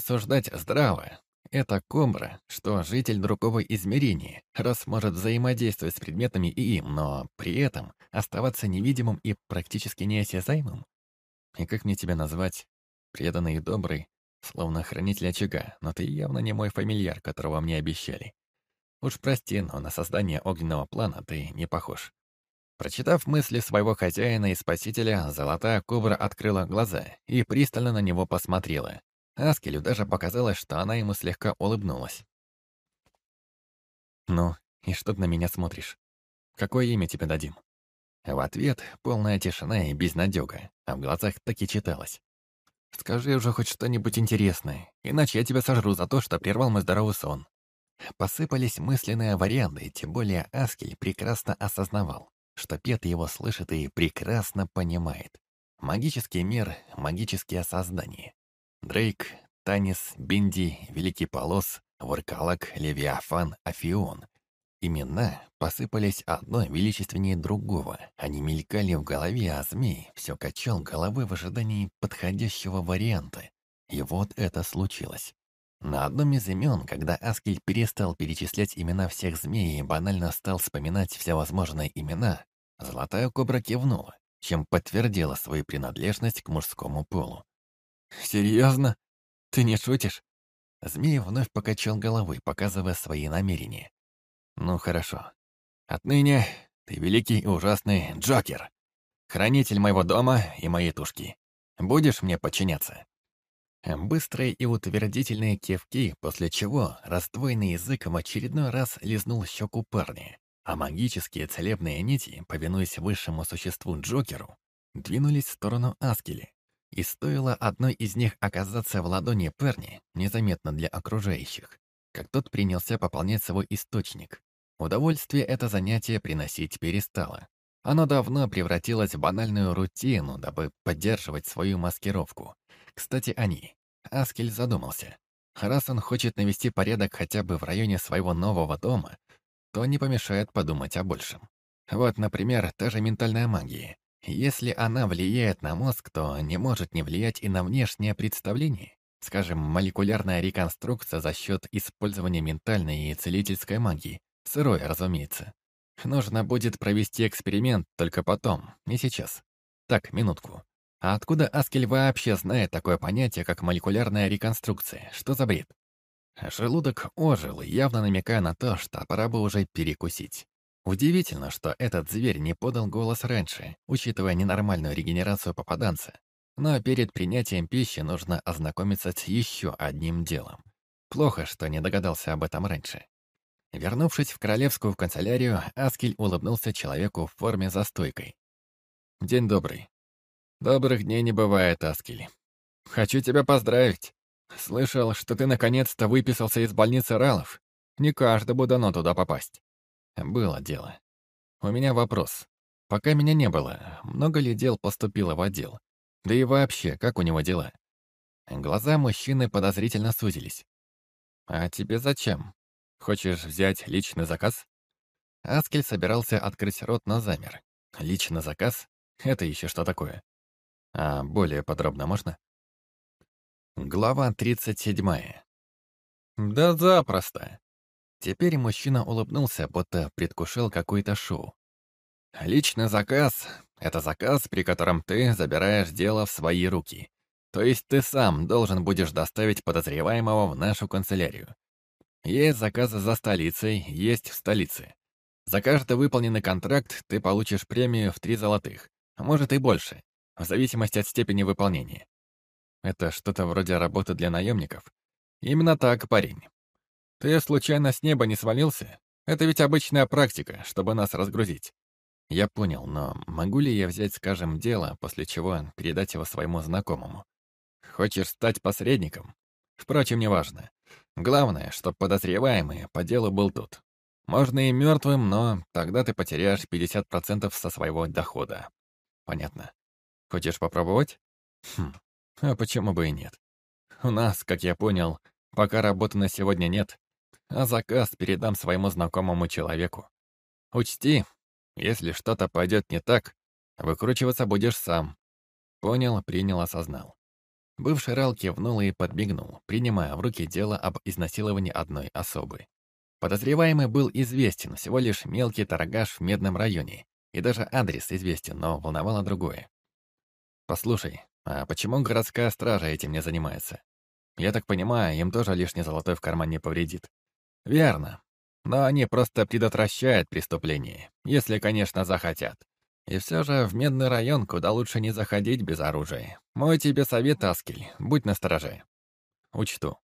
Суждать здраво. Это кобра, что житель другого измерения, раз может взаимодействовать с предметами и им, но при этом оставаться невидимым и практически неосязаемым? И как мне тебя назвать? Преданный и добрый, словно хранитель очага, но ты явно не мой фамильяр, которого мне обещали. Уж прости, но на создание огненного плана ты не похож. Прочитав мысли своего хозяина и спасителя, золотая кобра открыла глаза и пристально на него посмотрела. Аскелю даже показалось, что она ему слегка улыбнулась. «Ну, и что ты на меня смотришь? Какое имя тебе дадим?» В ответ полная тишина и безнадега, а в глазах так и читалось. «Скажи уже хоть что-нибудь интересное, иначе я тебя сожру за то, что прервал мой здоровый сон». Посыпались мысленные варианты, тем более Аскель прекрасно осознавал, что Пет его слышит и прекрасно понимает. Магический мир, магические создания. Дрейк, Танис, Бинди, Великий Полос, Варкалак, Левиафан, Афион. Имена посыпались одно величественнее другого. Они мелькали в голове, а змей все качал головой в ожидании подходящего варианта. И вот это случилось. На одном из имен, когда Аскель перестал перечислять имена всех змей и банально стал вспоминать всевозможные имена, Золотая кобра кивнула, чем подтвердила свою принадлежность к мужскому полу. «Серьезно? Ты не шутишь?» Змей вновь покачал головой, показывая свои намерения. «Ну хорошо. Отныне ты великий и ужасный Джокер, хранитель моего дома и моей тушки. Будешь мне подчиняться?» Быстрые и утвердительные кивки, после чего раздвоенный язык в очередной раз лизнул щеку парня, а магические целебные нити, повинуясь высшему существу Джокеру, двинулись в сторону Аскели. И стоило одной из них оказаться в ладони Перни, незаметно для окружающих, как тот принялся пополнять свой источник. Удовольствие это занятие приносить перестало. Оно давно превратилось в банальную рутину, дабы поддерживать свою маскировку. Кстати, они. Аскель задумался. Раз он хочет навести порядок хотя бы в районе своего нового дома, то не помешает подумать о большем. Вот, например, та же ментальная магия. Если она влияет на мозг, то не может не влиять и на внешнее представление. Скажем, молекулярная реконструкция за счет использования ментальной и целительской магии. Сырой, разумеется. Нужно будет провести эксперимент только потом, не сейчас. Так, минутку. А откуда Аскель вообще знает такое понятие, как молекулярная реконструкция? Что за бред? Желудок ожил, явно намекая на то, что пора бы уже перекусить. Удивительно, что этот зверь не подал голос раньше, учитывая ненормальную регенерацию попаданца. Но перед принятием пищи нужно ознакомиться с еще одним делом. Плохо, что не догадался об этом раньше. Вернувшись в королевскую канцелярию, Аскель улыбнулся человеку в форме за стойкой. «День добрый». «Добрых дней не бывает, Аскель. Хочу тебя поздравить. Слышал, что ты наконец-то выписался из больницы Ралов. Не каждому дано туда попасть. Было дело. У меня вопрос. Пока меня не было, много ли дел поступило в отдел? Да и вообще, как у него дела? Глаза мужчины подозрительно сузились. «А тебе зачем? Хочешь взять личный заказ?» Аскель собирался открыть рот, но замер. «Личный заказ? Это еще что такое?» «А более подробно можно?» Глава 37. Да запросто. Теперь мужчина улыбнулся, будто предвкушал какое-то шоу. Личный заказ — это заказ, при котором ты забираешь дело в свои руки. То есть ты сам должен будешь доставить подозреваемого в нашу канцелярию. Есть заказы за столицей, есть в столице. За каждый выполненный контракт ты получишь премию в три золотых, а может и больше, в зависимости от степени выполнения. Это что-то вроде работы для наемников? Именно так, парень. Ты случайно с неба не свалился? Это ведь обычная практика, чтобы нас разгрузить. Я понял, но могу ли я взять, скажем, дело, после чего передать его своему знакомому? Хочешь стать посредником? Впрочем, неважно. Главное, чтобы подозреваемый по делу был тут. Можно и мертвым, но тогда ты потеряешь 50% со своего дохода. Понятно. Хочешь попробовать? Хм, а почему бы и нет? У нас, как я понял, пока работы на сегодня нет, а заказ передам своему знакомому человеку. Учти, если что-то пойдет не так, выкручиваться будешь сам. Понял, принял, осознал. Бывший Рал кивнул и подбегнул, принимая в руки дело об изнасиловании одной особы. Подозреваемый был известен, всего лишь мелкий торгаш в Медном районе, и даже адрес известен, но волновало другое. «Послушай, а почему городская стража этим не занимается? Я так понимаю, им тоже лишний золотой в карман не повредит». «Верно. Но они просто предотвращают преступление, если, конечно, захотят. И все же в Медный район куда лучше не заходить без оружия. Мой тебе совет, Аскель, будь настороже. Учту.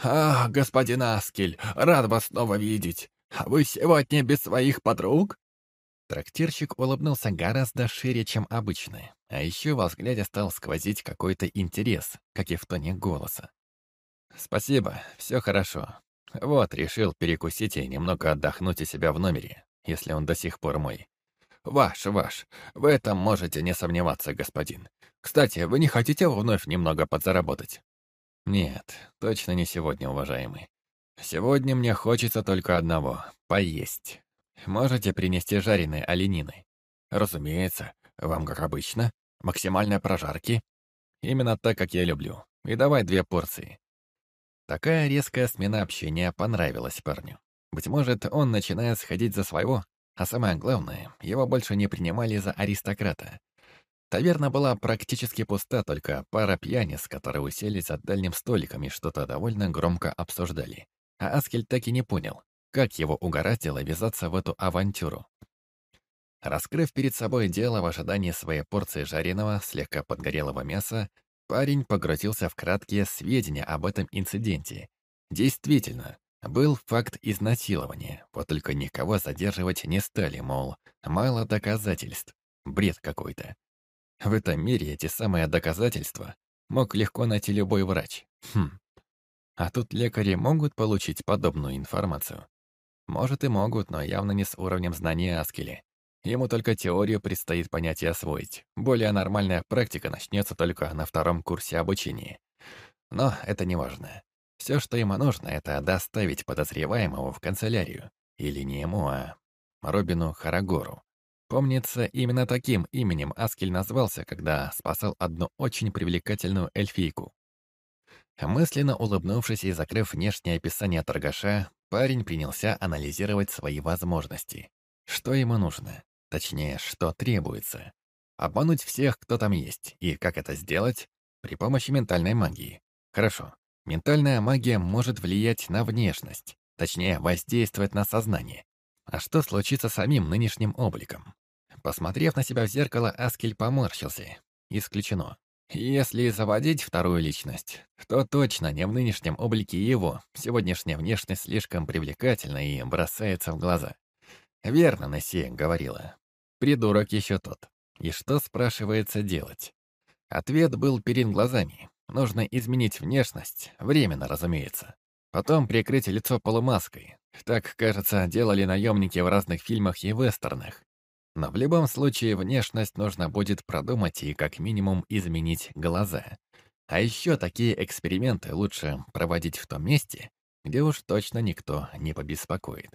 «Ах, господин Аскель, рад вас снова видеть. Вы сегодня без своих подруг?» Трактирщик улыбнулся гораздо шире, чем обычно, а еще во взгляде стал сквозить какой-то интерес, как и в тоне голоса. «Спасибо, все хорошо. Вот, решил перекусить и немного отдохнуть у себя в номере, если он до сих пор мой. Ваш, ваш. В этом можете не сомневаться, господин. Кстати, вы не хотите вновь немного подзаработать? Нет, точно не сегодня, уважаемый. Сегодня мне хочется только одного — поесть. Можете принести жареные оленины? Разумеется. Вам, как обычно, максимальной прожарки? Именно так, как я люблю. И давай две порции. Такая резкая смена общения понравилась парню. Быть может, он начинает сходить за своего, а самое главное, его больше не принимали за аристократа. Таверна была практически пуста, только пара пьяниц, которые уселись за дальним столиком и что-то довольно громко обсуждали. А Аскель так и не понял, как его угораздило ввязаться в эту авантюру. Раскрыв перед собой дело в ожидании своей порции жареного, слегка подгорелого мяса, Парень погрузился в краткие сведения об этом инциденте. Действительно, был факт изнасилования, вот только никого задерживать не стали, мол, мало доказательств. Бред какой-то. В этом мире эти самые доказательства мог легко найти любой врач. Хм. А тут лекари могут получить подобную информацию? Может и могут, но явно не с уровнем знания Аскели. Ему только теорию предстоит понять и освоить. Более нормальная практика начнется только на втором курсе обучения. Но это не важно. Все, что ему нужно, это доставить подозреваемого в канцелярию. Или не ему, а Робину Харагору. Помнится, именно таким именем Аскель назвался, когда спасал одну очень привлекательную эльфийку. Мысленно улыбнувшись и закрыв внешнее описание торгаша, парень принялся анализировать свои возможности. Что ему нужно? Точнее, что требуется. Обмануть всех, кто там есть. И как это сделать? При помощи ментальной магии. Хорошо. Ментальная магия может влиять на внешность. Точнее, воздействовать на сознание. А что случится с самим нынешним обликом? Посмотрев на себя в зеркало, Аскель поморщился. Исключено. Если заводить вторую личность, то точно не в нынешнем облике его. Сегодняшняя внешность слишком привлекательна и бросается в глаза. Верно Несси говорила. Придурок еще тот. И что, спрашивается, делать? Ответ был перед глазами. Нужно изменить внешность, временно, разумеется. Потом прикрыть лицо полумаской. Так, кажется, делали наемники в разных фильмах и вестернах. Но в любом случае внешность нужно будет продумать и как минимум изменить глаза. А еще такие эксперименты лучше проводить в том месте, где уж точно никто не побеспокоит.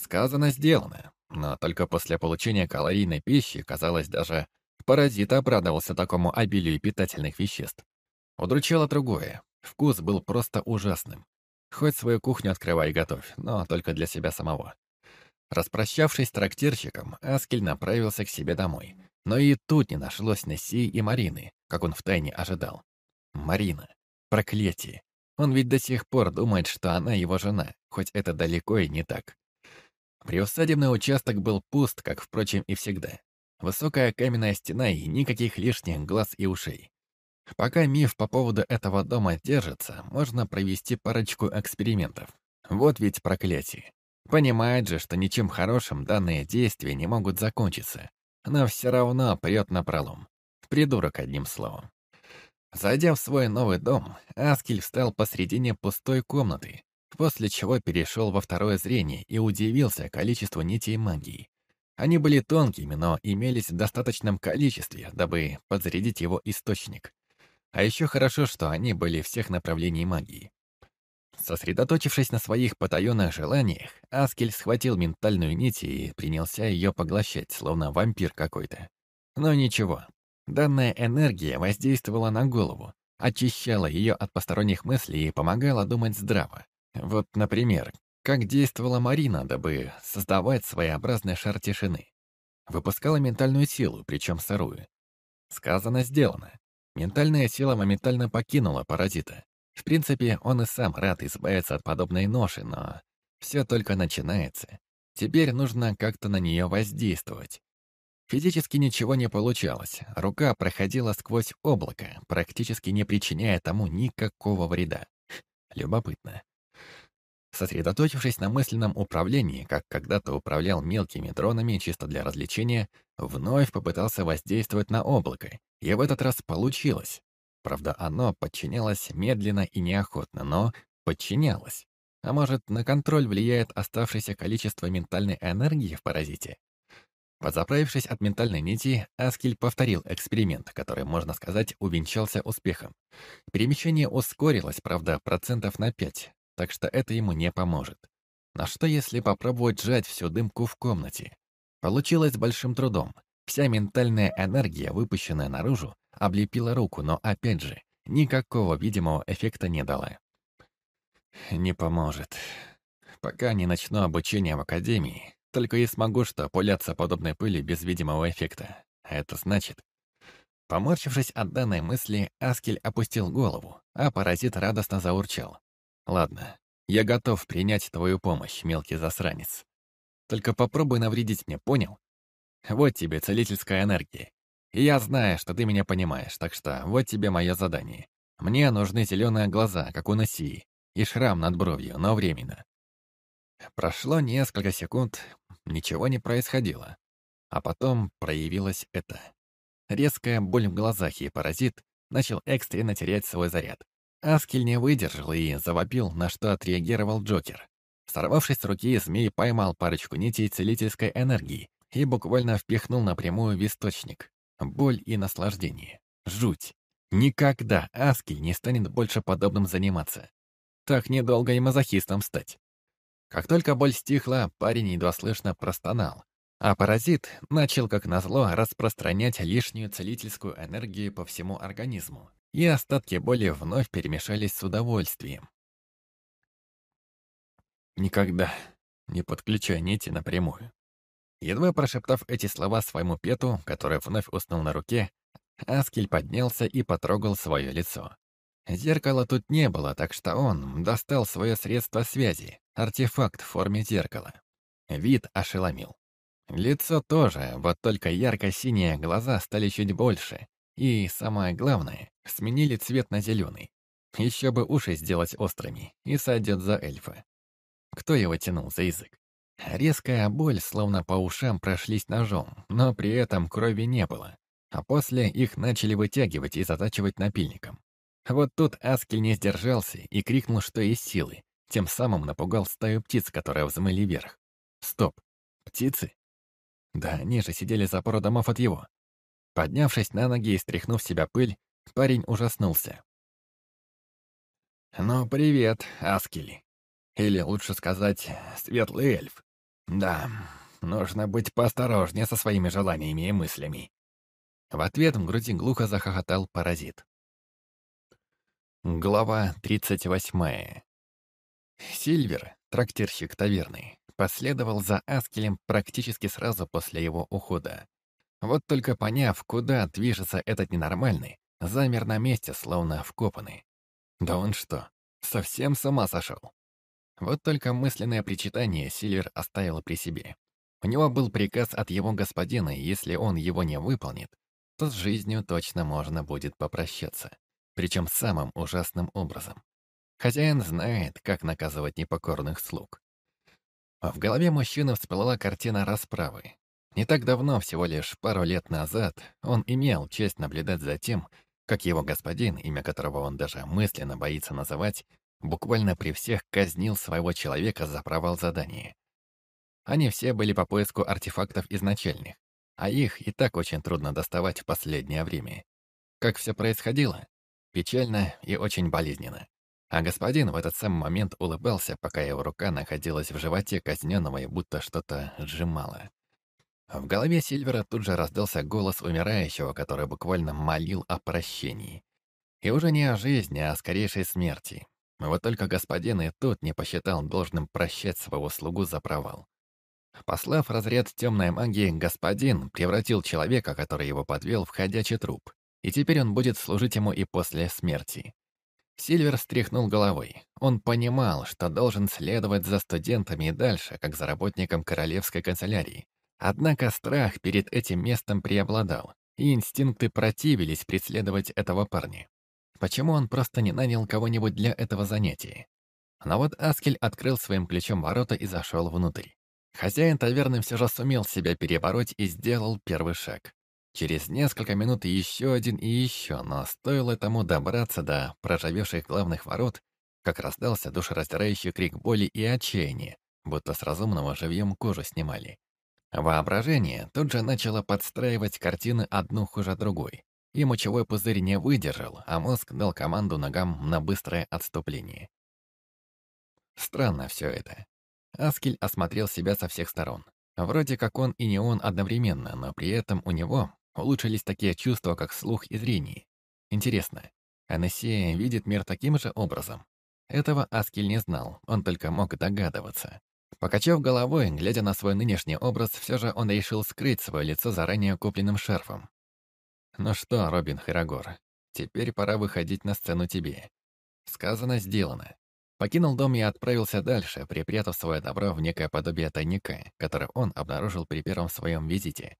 Сказано, сделано. Но только после получения калорийной пищи, казалось, даже паразит обрадовался такому обилию питательных веществ. Удручало другое. Вкус был просто ужасным. Хоть свою кухню открывай и готовь, но только для себя самого. Распрощавшись с трактирщиком, Аскель направился к себе домой. Но и тут не нашлось Несси и Марины, как он втайне ожидал. Марина. Проклятие. Он ведь до сих пор думает, что она его жена, хоть это далеко и не так. Приусадебный участок был пуст, как, впрочем, и всегда. Высокая каменная стена и никаких лишних глаз и ушей. Пока миф по поводу этого дома держится, можно провести парочку экспериментов. Вот ведь проклятие. Понимает же, что ничем хорошим данные действия не могут закончиться. Но все равно прет на пролом. Придурок, одним словом. Зайдя в свой новый дом, Аскель встал посредине пустой комнаты, после чего перешел во второе зрение и удивился количеству нитей магии. Они были тонкими, но имелись в достаточном количестве, дабы подзарядить его источник. А еще хорошо, что они были всех направлений магии. Сосредоточившись на своих потаенных желаниях, Аскель схватил ментальную нить и принялся ее поглощать, словно вампир какой-то. Но ничего. Данная энергия воздействовала на голову, очищала ее от посторонних мыслей и помогала думать здраво. Вот, например, как действовала Марина, дабы создавать своеобразный шар тишины. Выпускала ментальную силу, причем сырую. Сказано, сделано. Ментальная сила моментально покинула паразита. В принципе, он и сам рад избавиться от подобной ноши, но все только начинается. Теперь нужно как-то на нее воздействовать. Физически ничего не получалось. Рука проходила сквозь облако, практически не причиняя тому никакого вреда. Любопытно. Сосредоточившись на мысленном управлении, как когда-то управлял мелкими дронами чисто для развлечения, вновь попытался воздействовать на облако, и в этот раз получилось. Правда, оно подчинялось медленно и неохотно, но подчинялось. А может, на контроль влияет оставшееся количество ментальной энергии в паразите? Подзаправившись от ментальной нити, Аскель повторил эксперимент, который, можно сказать, увенчался успехом. Перемещение ускорилось, правда, процентов на 5, так что это ему не поможет. Но что если попробовать сжать всю дымку в комнате? Получилось большим трудом. Вся ментальная энергия, выпущенная наружу, облепила руку, но, опять же, никакого видимого эффекта не дала. Не поможет. Пока не начну обучение в академии, только и смогу что пуляться подобной пыли без видимого эффекта. Это значит... Поморщившись от данной мысли, Аскель опустил голову, а паразит радостно заурчал. «Ладно, я готов принять твою помощь, мелкий засранец. Только попробуй навредить мне, понял? Вот тебе целительская энергия. И я знаю, что ты меня понимаешь, так что вот тебе мое задание. Мне нужны зеленые глаза, как у Носии, и шрам над бровью, но временно. Прошло несколько секунд, ничего не происходило. А потом проявилось это. Резкая боль в глазах, и паразит начал экстренно терять свой заряд. Аскель не выдержал и завопил, на что отреагировал Джокер. Сорвавшись с руки, змей поймал парочку нитей целительской энергии и буквально впихнул напрямую в источник. Боль и наслаждение. Жуть. Никогда Аскель не станет больше подобным заниматься. Так недолго и мазохистом стать. Как только боль стихла, парень едва слышно простонал, а паразит начал, как назло, распространять лишнюю целительскую энергию по всему организму, и остатки боли вновь перемешались с удовольствием. Никогда не подключай нити напрямую. Едва прошептав эти слова своему пету, который вновь уснул на руке, Аскель поднялся и потрогал свое лицо. Зеркала тут не было, так что он достал свое средство связи, артефакт в форме зеркала. Вид ошеломил. Лицо тоже, вот только ярко-синие глаза стали чуть больше. И, самое главное, сменили цвет на зеленый. Еще бы уши сделать острыми, и сойдет за эльфа. Кто его тянул за язык? Резкая боль, словно по ушам прошлись ножом, но при этом крови не было. А после их начали вытягивать и затачивать напильником. Вот тут Аскель не сдержался и крикнул, что есть силы. Тем самым напугал стаю птиц, которые взмыли вверх. Стоп. Птицы? Да они же сидели за пару домов от его. Поднявшись на ноги и стряхнув себя пыль, парень ужаснулся. «Ну, привет, Аскели. Или лучше сказать, светлый эльф. Да, нужно быть поосторожнее со своими желаниями и мыслями». В ответ в груди глухо захохотал паразит. Глава 38. Сильвер, трактирщик таверны, последовал за Аскелем практически сразу после его ухода. Вот только поняв, куда движется этот ненормальный, замер на месте, словно вкопанный. Да он что, совсем с ума сошел? Вот только мысленное причитание Сильвер оставил при себе. У него был приказ от его господина, и если он его не выполнит, то с жизнью точно можно будет попрощаться причем самым ужасным образом. Хозяин знает, как наказывать непокорных слуг. В голове мужчины всплыла картина расправы. Не так давно, всего лишь пару лет назад, он имел честь наблюдать за тем, как его господин, имя которого он даже мысленно боится называть, буквально при всех казнил своего человека за провал задания. Они все были по поиску артефактов изначальных, а их и так очень трудно доставать в последнее время. Как все происходило? Печально и очень болезненно. А господин в этот самый момент улыбался, пока его рука находилась в животе казненного и будто что-то сжимала. В голове Сильвера тут же раздался голос умирающего, который буквально молил о прощении. И уже не о жизни, а о скорейшей смерти. Вот только господин и тот не посчитал должным прощать своего слугу за провал. Послав разряд темной магии, господин превратил человека, который его подвел, в ходячий труп. И теперь он будет служить ему и после смерти. Сильвер стряхнул головой. Он понимал, что должен следовать за студентами и дальше, как за работником королевской канцелярии. Однако страх перед этим местом преобладал, и инстинкты противились преследовать этого парня. Почему он просто не нанял кого-нибудь для этого занятия? Но вот Аскель открыл своим ключом ворота и зашел внутрь. Хозяин таверны все же сумел себя перебороть и сделал первый шаг. Через несколько минут еще один и еще, но стоило тому добраться до проржавевших главных ворот, как раздался душераздирающий крик боли и отчаяния, будто с разумного живьем кожу снимали. Воображение тут же начало подстраивать картины одну хуже другой. И мочевой пузырь не выдержал, а мозг дал команду ногам на быстрое отступление. Странно все это. Аскель осмотрел себя со всех сторон. Вроде как он и не он одновременно, но при этом у него улучшились такие чувства, как слух и зрение. Интересно, Анессия видит мир таким же образом? Этого Аскель не знал, он только мог догадываться. Покачав головой, глядя на свой нынешний образ, все же он решил скрыть свое лицо заранее купленным шарфом. «Ну что, Робин Хирогор, теперь пора выходить на сцену тебе». Сказано, сделано. Покинул дом и отправился дальше, припрятав свое добро в некое подобие тайника, которое он обнаружил при первом своем визите.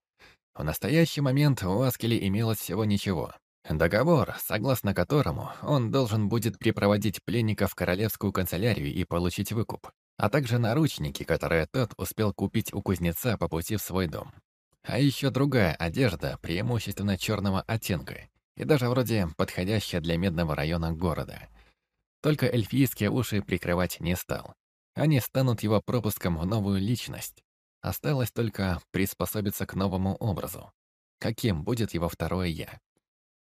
В настоящий момент у Аскели имелось всего ничего. Договор, согласно которому он должен будет припроводить пленника в королевскую канцелярию и получить выкуп а также наручники, которые тот успел купить у кузнеца по пути в свой дом. А еще другая одежда, преимущественно черного оттенка, и даже вроде подходящая для медного района города. Только эльфийские уши прикрывать не стал. Они станут его пропуском в новую личность. Осталось только приспособиться к новому образу. Каким будет его второе «я»?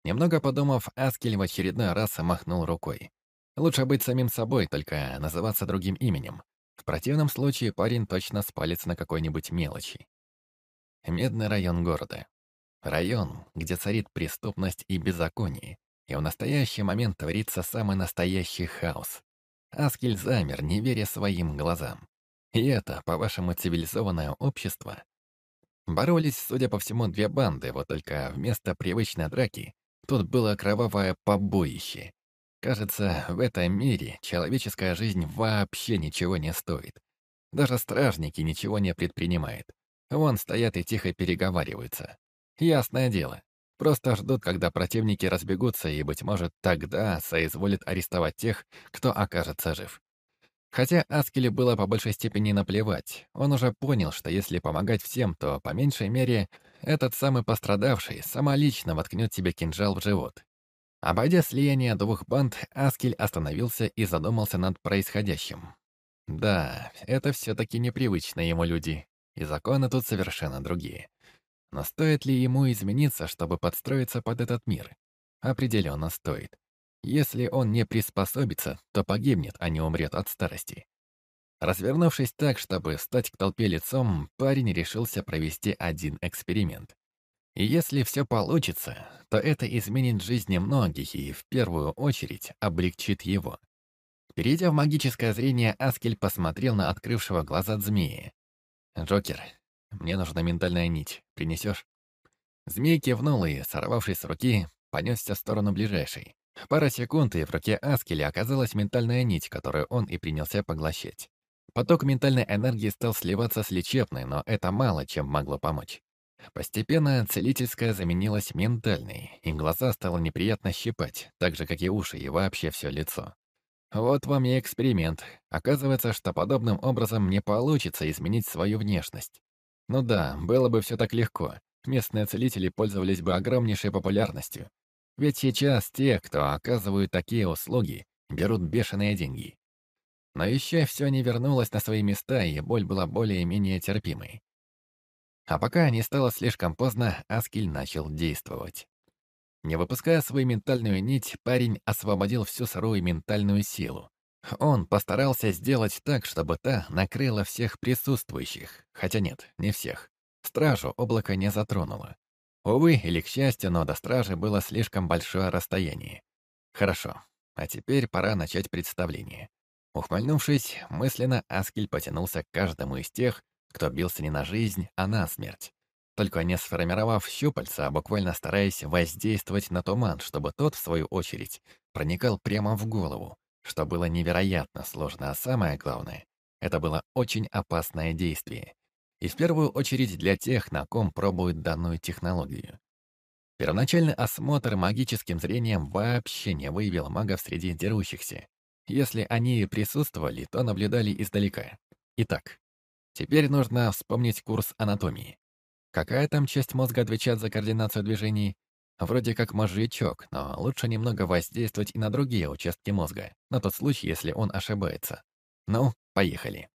Немного подумав, Аскель в очередной раз махнул рукой. Лучше быть самим собой, только называться другим именем. В противном случае парень точно спалится на какой-нибудь мелочи. Медный район города. Район, где царит преступность и беззаконие, и в настоящий момент творится самый настоящий хаос. Аскель замер, не веря своим глазам. И это, по-вашему, цивилизованное общество? Боролись, судя по всему, две банды, вот только вместо привычной драки тут было кровавое побоище, Кажется, в этом мире человеческая жизнь вообще ничего не стоит. Даже стражники ничего не предпринимают. Вон стоят и тихо переговариваются. Ясное дело. Просто ждут, когда противники разбегутся, и, быть может, тогда соизволят арестовать тех, кто окажется жив. Хотя Аскеле было по большей степени наплевать. Он уже понял, что если помогать всем, то, по меньшей мере, этот самый пострадавший самолично воткнет себе кинжал в живот. Обойдя слияние двух банд, Аскель остановился и задумался над происходящим. Да, это все-таки непривычные ему люди, и законы тут совершенно другие. Но стоит ли ему измениться, чтобы подстроиться под этот мир? Определенно стоит. Если он не приспособится, то погибнет, а не умрет от старости. Развернувшись так, чтобы стать к толпе лицом, парень решился провести один эксперимент. И если все получится, то это изменит жизни многих и, в первую очередь, облегчит его. Перейдя в магическое зрение, Аскель посмотрел на открывшего глаза змеи. «Джокер, мне нужна ментальная нить. Принесешь?» Змей кивнул и, сорвавшись с руки, понесся в сторону ближайшей. Пара секунд, и в руке Аскеля оказалась ментальная нить, которую он и принялся поглощать. Поток ментальной энергии стал сливаться с лечебной, но это мало чем могло помочь. Постепенно целительская заменилась ментальной, и глаза стало неприятно щипать, так же, как и уши, и вообще все лицо. Вот вам и эксперимент. Оказывается, что подобным образом не получится изменить свою внешность. Ну да, было бы все так легко. Местные целители пользовались бы огромнейшей популярностью. Ведь сейчас те, кто оказывают такие услуги, берут бешеные деньги. Но еще все не вернулось на свои места, и боль была более-менее терпимой. А пока не стало слишком поздно, Аскель начал действовать. Не выпуская свою ментальную нить, парень освободил всю сырую ментальную силу. Он постарался сделать так, чтобы та накрыла всех присутствующих. Хотя нет, не всех. Стражу облако не затронуло. Увы, или к счастью, но до стражи было слишком большое расстояние. Хорошо, а теперь пора начать представление. Ухмыльнувшись, мысленно Аскель потянулся к каждому из тех, кто бился не на жизнь, а на смерть. Только не сформировав щупальца, а буквально стараясь воздействовать на туман, чтобы тот, в свою очередь, проникал прямо в голову, что было невероятно сложно, а самое главное, это было очень опасное действие. И в первую очередь для тех, на ком пробуют данную технологию. Первоначальный осмотр магическим зрением вообще не выявил магов среди дерущихся. Если они присутствовали, то наблюдали издалека. Итак, теперь нужно вспомнить курс анатомии. Какая там часть мозга отвечает за координацию движений? Вроде как мозжечок, но лучше немного воздействовать и на другие участки мозга, на тот случай, если он ошибается. Ну, поехали.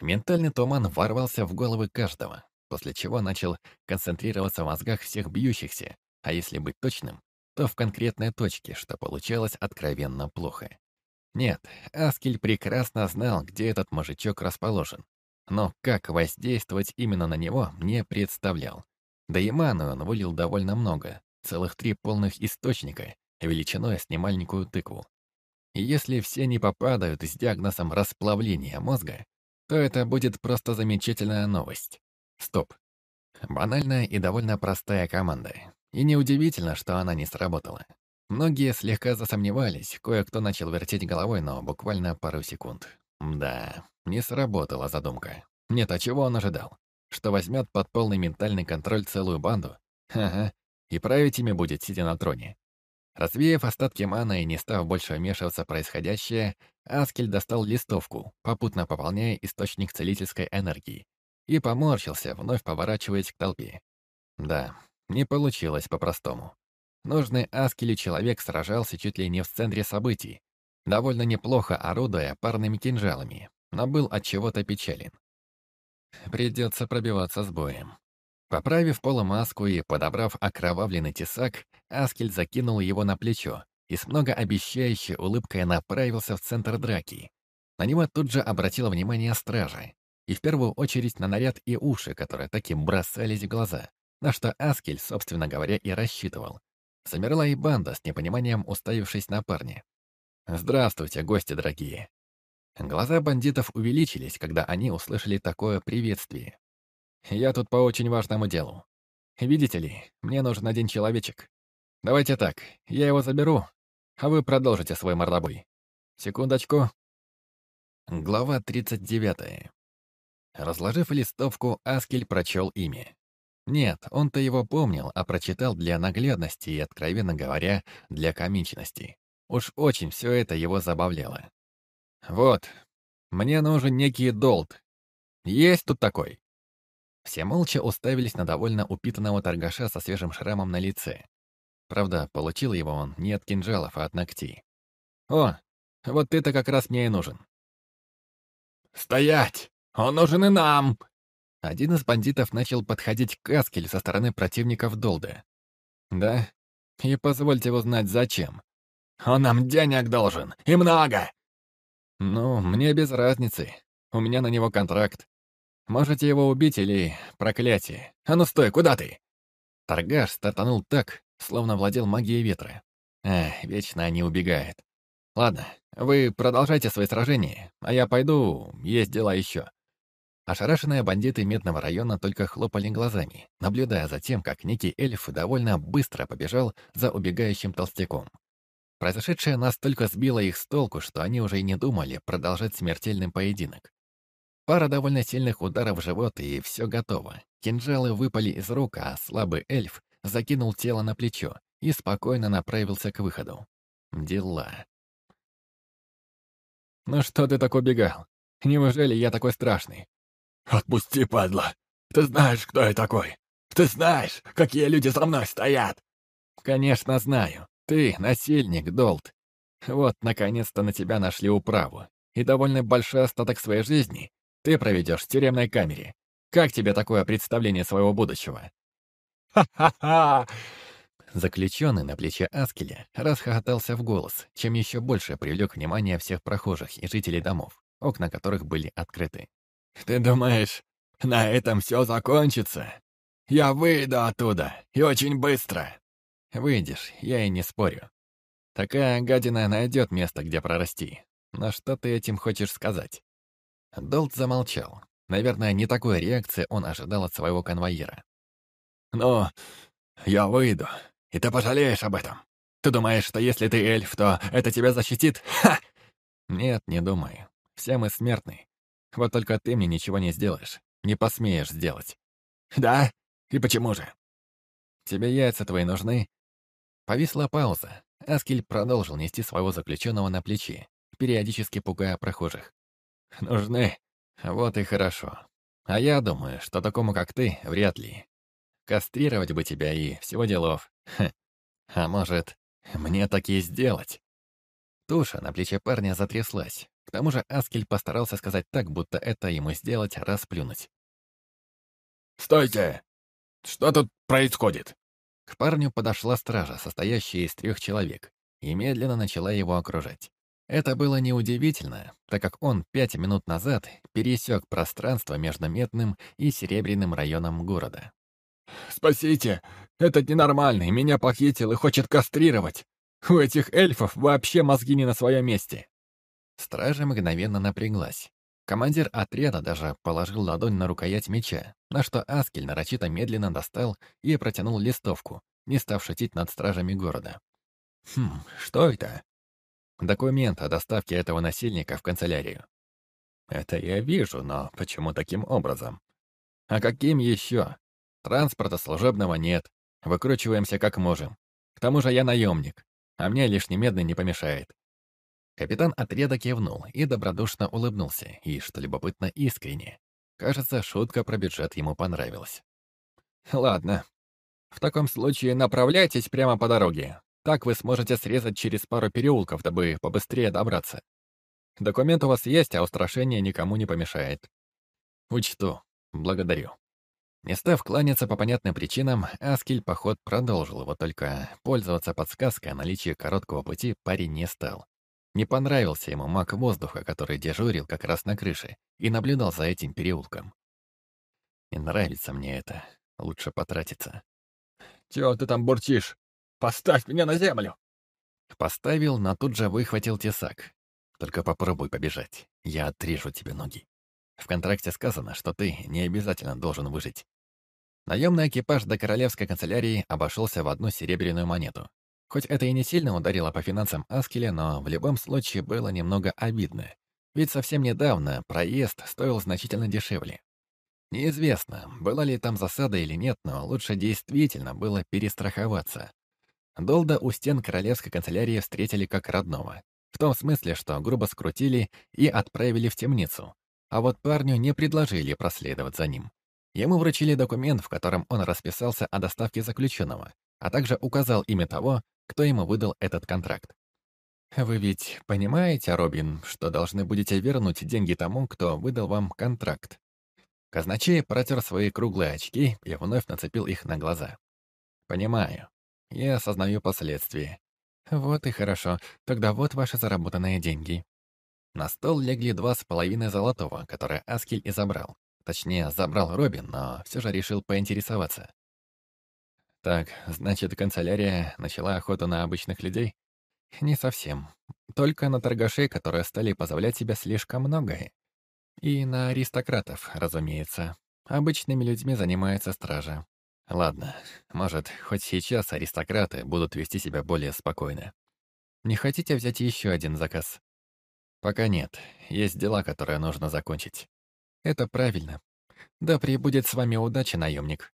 Ментальный туман ворвался в головы каждого, после чего начал концентрироваться в мозгах всех бьющихся, а если быть точным, то в конкретной точке, что получалось откровенно плохо. Нет, Аскель прекрасно знал, где этот мужичок расположен, но как воздействовать именно на него, не представлял. Да и ману он вылил довольно много, целых три полных источника, величиной с немаленькую тыкву. И если все не попадают с диагнозом расплавления мозга, то это будет просто замечательная новость. Стоп. Банальная и довольно простая команда. И неудивительно, что она не сработала. Многие слегка засомневались, кое-кто начал вертеть головой, но буквально пару секунд. Да, не сработала задумка. Нет, а чего он ожидал? Что возьмет под полный ментальный контроль целую банду? Ага, и править ими будет, сидя на троне. Развеяв остатки мана и не став больше вмешиваться в происходящее, Аскель достал листовку, попутно пополняя источник целительской энергии, и поморщился, вновь поворачиваясь к толпе. Да, не получилось по-простому. Нужный Аскелю человек сражался чуть ли не в центре событий, довольно неплохо орудуя парными кинжалами, но был от чего-то печален. Придется пробиваться с боем. Поправив полумаску и подобрав окровавленный тесак, Аскель закинул его на плечо и с многообещающей улыбкой направился в центр драки. На него тут же обратила внимание стража, и в первую очередь на наряд и уши, которые таким бросались в глаза, на что Аскель, собственно говоря, и рассчитывал. Замерла и банда с непониманием, уставившись на парня. «Здравствуйте, гости дорогие!» Глаза бандитов увеличились, когда они услышали такое приветствие. Я тут по очень важному делу. Видите ли, мне нужен один человечек. Давайте так, я его заберу, а вы продолжите свой мордобой. Секундочку. Глава 39. Разложив листовку, Аскель прочел имя. Нет, он-то его помнил, а прочитал для наглядности и, откровенно говоря, для комичности. Уж очень все это его забавляло. «Вот, мне нужен некий долт. Есть тут такой?» Все молча уставились на довольно упитанного торгаша со свежим шрамом на лице. Правда, получил его он не от кинжалов, а от ногтей. «О, вот ты-то как раз мне и нужен». «Стоять! Он нужен и нам!» Один из бандитов начал подходить к Аскель со стороны противников Долда. «Да? И позвольте узнать, зачем?» «Он нам денег должен, и много!» «Ну, мне без разницы. У меня на него контракт. Можете его убить или проклятие. А ну стой, куда ты?» Торгаш стартанул так, словно владел магией ветра. Эх, вечно они убегают. Ладно, вы продолжайте свои сражения, а я пойду, есть дела еще. Ошарашенные бандиты Медного района только хлопали глазами, наблюдая за тем, как некий эльф довольно быстро побежал за убегающим толстяком. Произошедшее настолько сбило их с толку, что они уже и не думали продолжать смертельный поединок. Пара довольно сильных ударов в живот, и все готово. Кинжалы выпали из рук, а слабый эльф закинул тело на плечо и спокойно направился к выходу. Дела. «Ну что ты так убегал? Неужели я такой страшный?» «Отпусти, падла! Ты знаешь, кто я такой! Ты знаешь, какие люди за мной стоят!» «Конечно знаю. Ты — насильник, Долт. Вот, наконец-то на тебя нашли управу. И довольно большой остаток своей жизни ты проведешь в тюремной камере. Как тебе такое представление своего будущего?» «Ха-ха-ха!» Заключенный на плече Аскеля расхохотался в голос, чем еще больше привлек внимание всех прохожих и жителей домов, окна которых были открыты. «Ты думаешь, на этом все закончится. Я выйду оттуда, и очень быстро. Выйдешь, я и не спорю. Такая гадина найдет место, где прорасти. Но что ты этим хочешь сказать? Долт замолчал. Наверное, не такой реакции он ожидал от своего конвоира. «Но я выйду, и ты пожалеешь об этом. Ты думаешь, что если ты эльф, то это тебя защитит? Ха!» «Нет, не думаю. Все мы смертны. Вот только ты мне ничего не сделаешь. Не посмеешь сделать». «Да? И почему же?» «Тебе яйца твои нужны?» Повисла пауза. Аскель продолжил нести своего заключенного на плечи, периодически пугая прохожих. «Нужны. Вот и хорошо. А я думаю, что такому, как ты, вряд ли. Кастрировать бы тебя и всего делов. Хм. А может, мне так и сделать?» Туша на плече парня затряслась. К тому же Аскель постарался сказать так, будто это ему сделать, расплюнуть. «Стойте! Что тут происходит?» К парню подошла стража, состоящая из трех человек, и медленно начала его окружать. Это было неудивительно, так как он пять минут назад пересек пространство между Медным и Серебряным районом города. «Спасите! Этот ненормальный меня похитил и хочет кастрировать! У этих эльфов вообще мозги не на своем месте!» Стража мгновенно напряглась. Командир отряда даже положил ладонь на рукоять меча, на что Аскель нарочито медленно достал и протянул листовку, не став шутить над стражами города. «Хм, что это?» Документ о доставке этого насильника в канцелярию. Это я вижу, но почему таким образом? А каким еще? Транспорта служебного нет. Выкручиваемся как можем. К тому же я наемник, а мне лишний медный не помешает. Капитан отряда кивнул и добродушно улыбнулся, и, что любопытно, искренне. Кажется, шутка про бюджет ему понравилась. «Ладно. В таком случае направляйтесь прямо по дороге. Так вы сможете срезать через пару переулков, дабы побыстрее добраться. Документ у вас есть, а устрашение никому не помешает. Учту. Благодарю. Не став кланяться по понятным причинам, Аскель поход продолжил, вот только пользоваться подсказкой о наличии короткого пути парень не стал. Не понравился ему маг воздуха, который дежурил как раз на крыше и наблюдал за этим переулком. Не нравится мне это. Лучше потратиться. «Чего ты там бурчишь? Поставь меня на землю!» Поставил, но тут же выхватил тесак. Только попробуй побежать. Я отрежу тебе ноги. В контракте сказано, что ты не обязательно должен выжить. Наемный экипаж до королевской канцелярии обошелся в одну серебряную монету. Хоть это и не сильно ударило по финансам Аскеля, но в любом случае было немного обидно. Ведь совсем недавно проезд стоил значительно дешевле. Неизвестно, была ли там засада или нет, но лучше действительно было перестраховаться. Долда у стен королевской канцелярии встретили как родного. В том смысле, что грубо скрутили и отправили в темницу. А вот парню не предложили проследовать за ним. Ему вручили документ, в котором он расписался о доставке заключенного, а также указал имя того, кто ему выдал этот контракт. «Вы ведь понимаете, Робин, что должны будете вернуть деньги тому, кто выдал вам контракт?» Казначей протер свои круглые очки и вновь нацепил их на глаза. «Понимаю. Я осознаю последствия. Вот и хорошо. Тогда вот ваши заработанные деньги. На стол легли два с половиной золотого, которые Аскель и забрал. Точнее, забрал Робин, но все же решил поинтересоваться. Так, значит, канцелярия начала охоту на обычных людей? Не совсем. Только на торгашей, которые стали позволять себе слишком многое. И на аристократов, разумеется. Обычными людьми занимается стража. Ладно, может, хоть сейчас аристократы будут вести себя более спокойно. Не хотите взять еще один заказ? Пока нет. Есть дела, которые нужно закончить. Это правильно. Да прибудет с вами удача, наемник.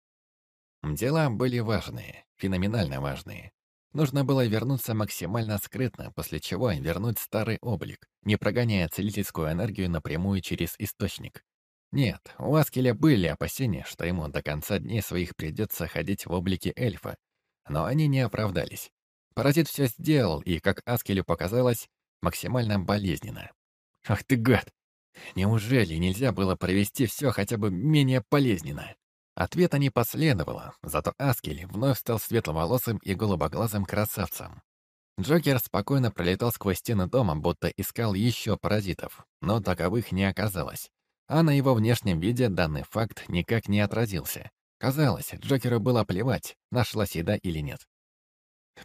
Дела были важные, феноменально важные. Нужно было вернуться максимально скрытно, после чего вернуть старый облик, не прогоняя целительскую энергию напрямую через источник. Нет, у Аскеля были опасения, что ему до конца дней своих придется ходить в облике эльфа, но они не оправдались. Паразит все сделал, и, как Аскелю показалось, максимально болезненно. Ах ты гад! Неужели нельзя было провести все хотя бы менее болезненно? Ответа не последовало, зато Аскель вновь стал светловолосым и голубоглазым красавцем. Джокер спокойно пролетал сквозь стены дома, будто искал еще паразитов, но таковых не оказалось. А на его внешнем виде данный факт никак не отразился. Казалось, Джокеру было плевать, нашлась еда или нет.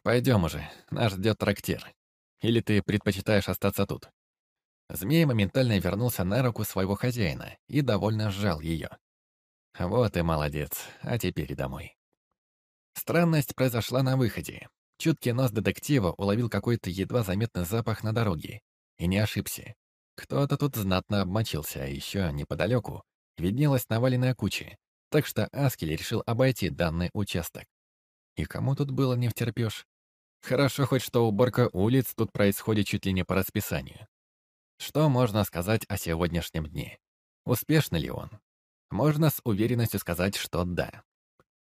«Пойдем уже, нас ждет трактир. Или ты предпочитаешь остаться тут?» Змей моментально вернулся на руку своего хозяина и довольно сжал ее. «Вот и молодец, а теперь домой». Странность произошла на выходе. Чуткий нос детектива уловил какой-то едва заметный запах на дороге. И не ошибся. Кто-то тут знатно обмочился, а еще неподалеку виднелась наваленная куча, так что Аскель решил обойти данный участок. И кому тут было не втерпёшь? Хорошо хоть что уборка улиц тут происходит чуть ли не по расписанию. Что можно сказать о сегодняшнем дне? Успешно ли он? Можно с уверенностью сказать, что да.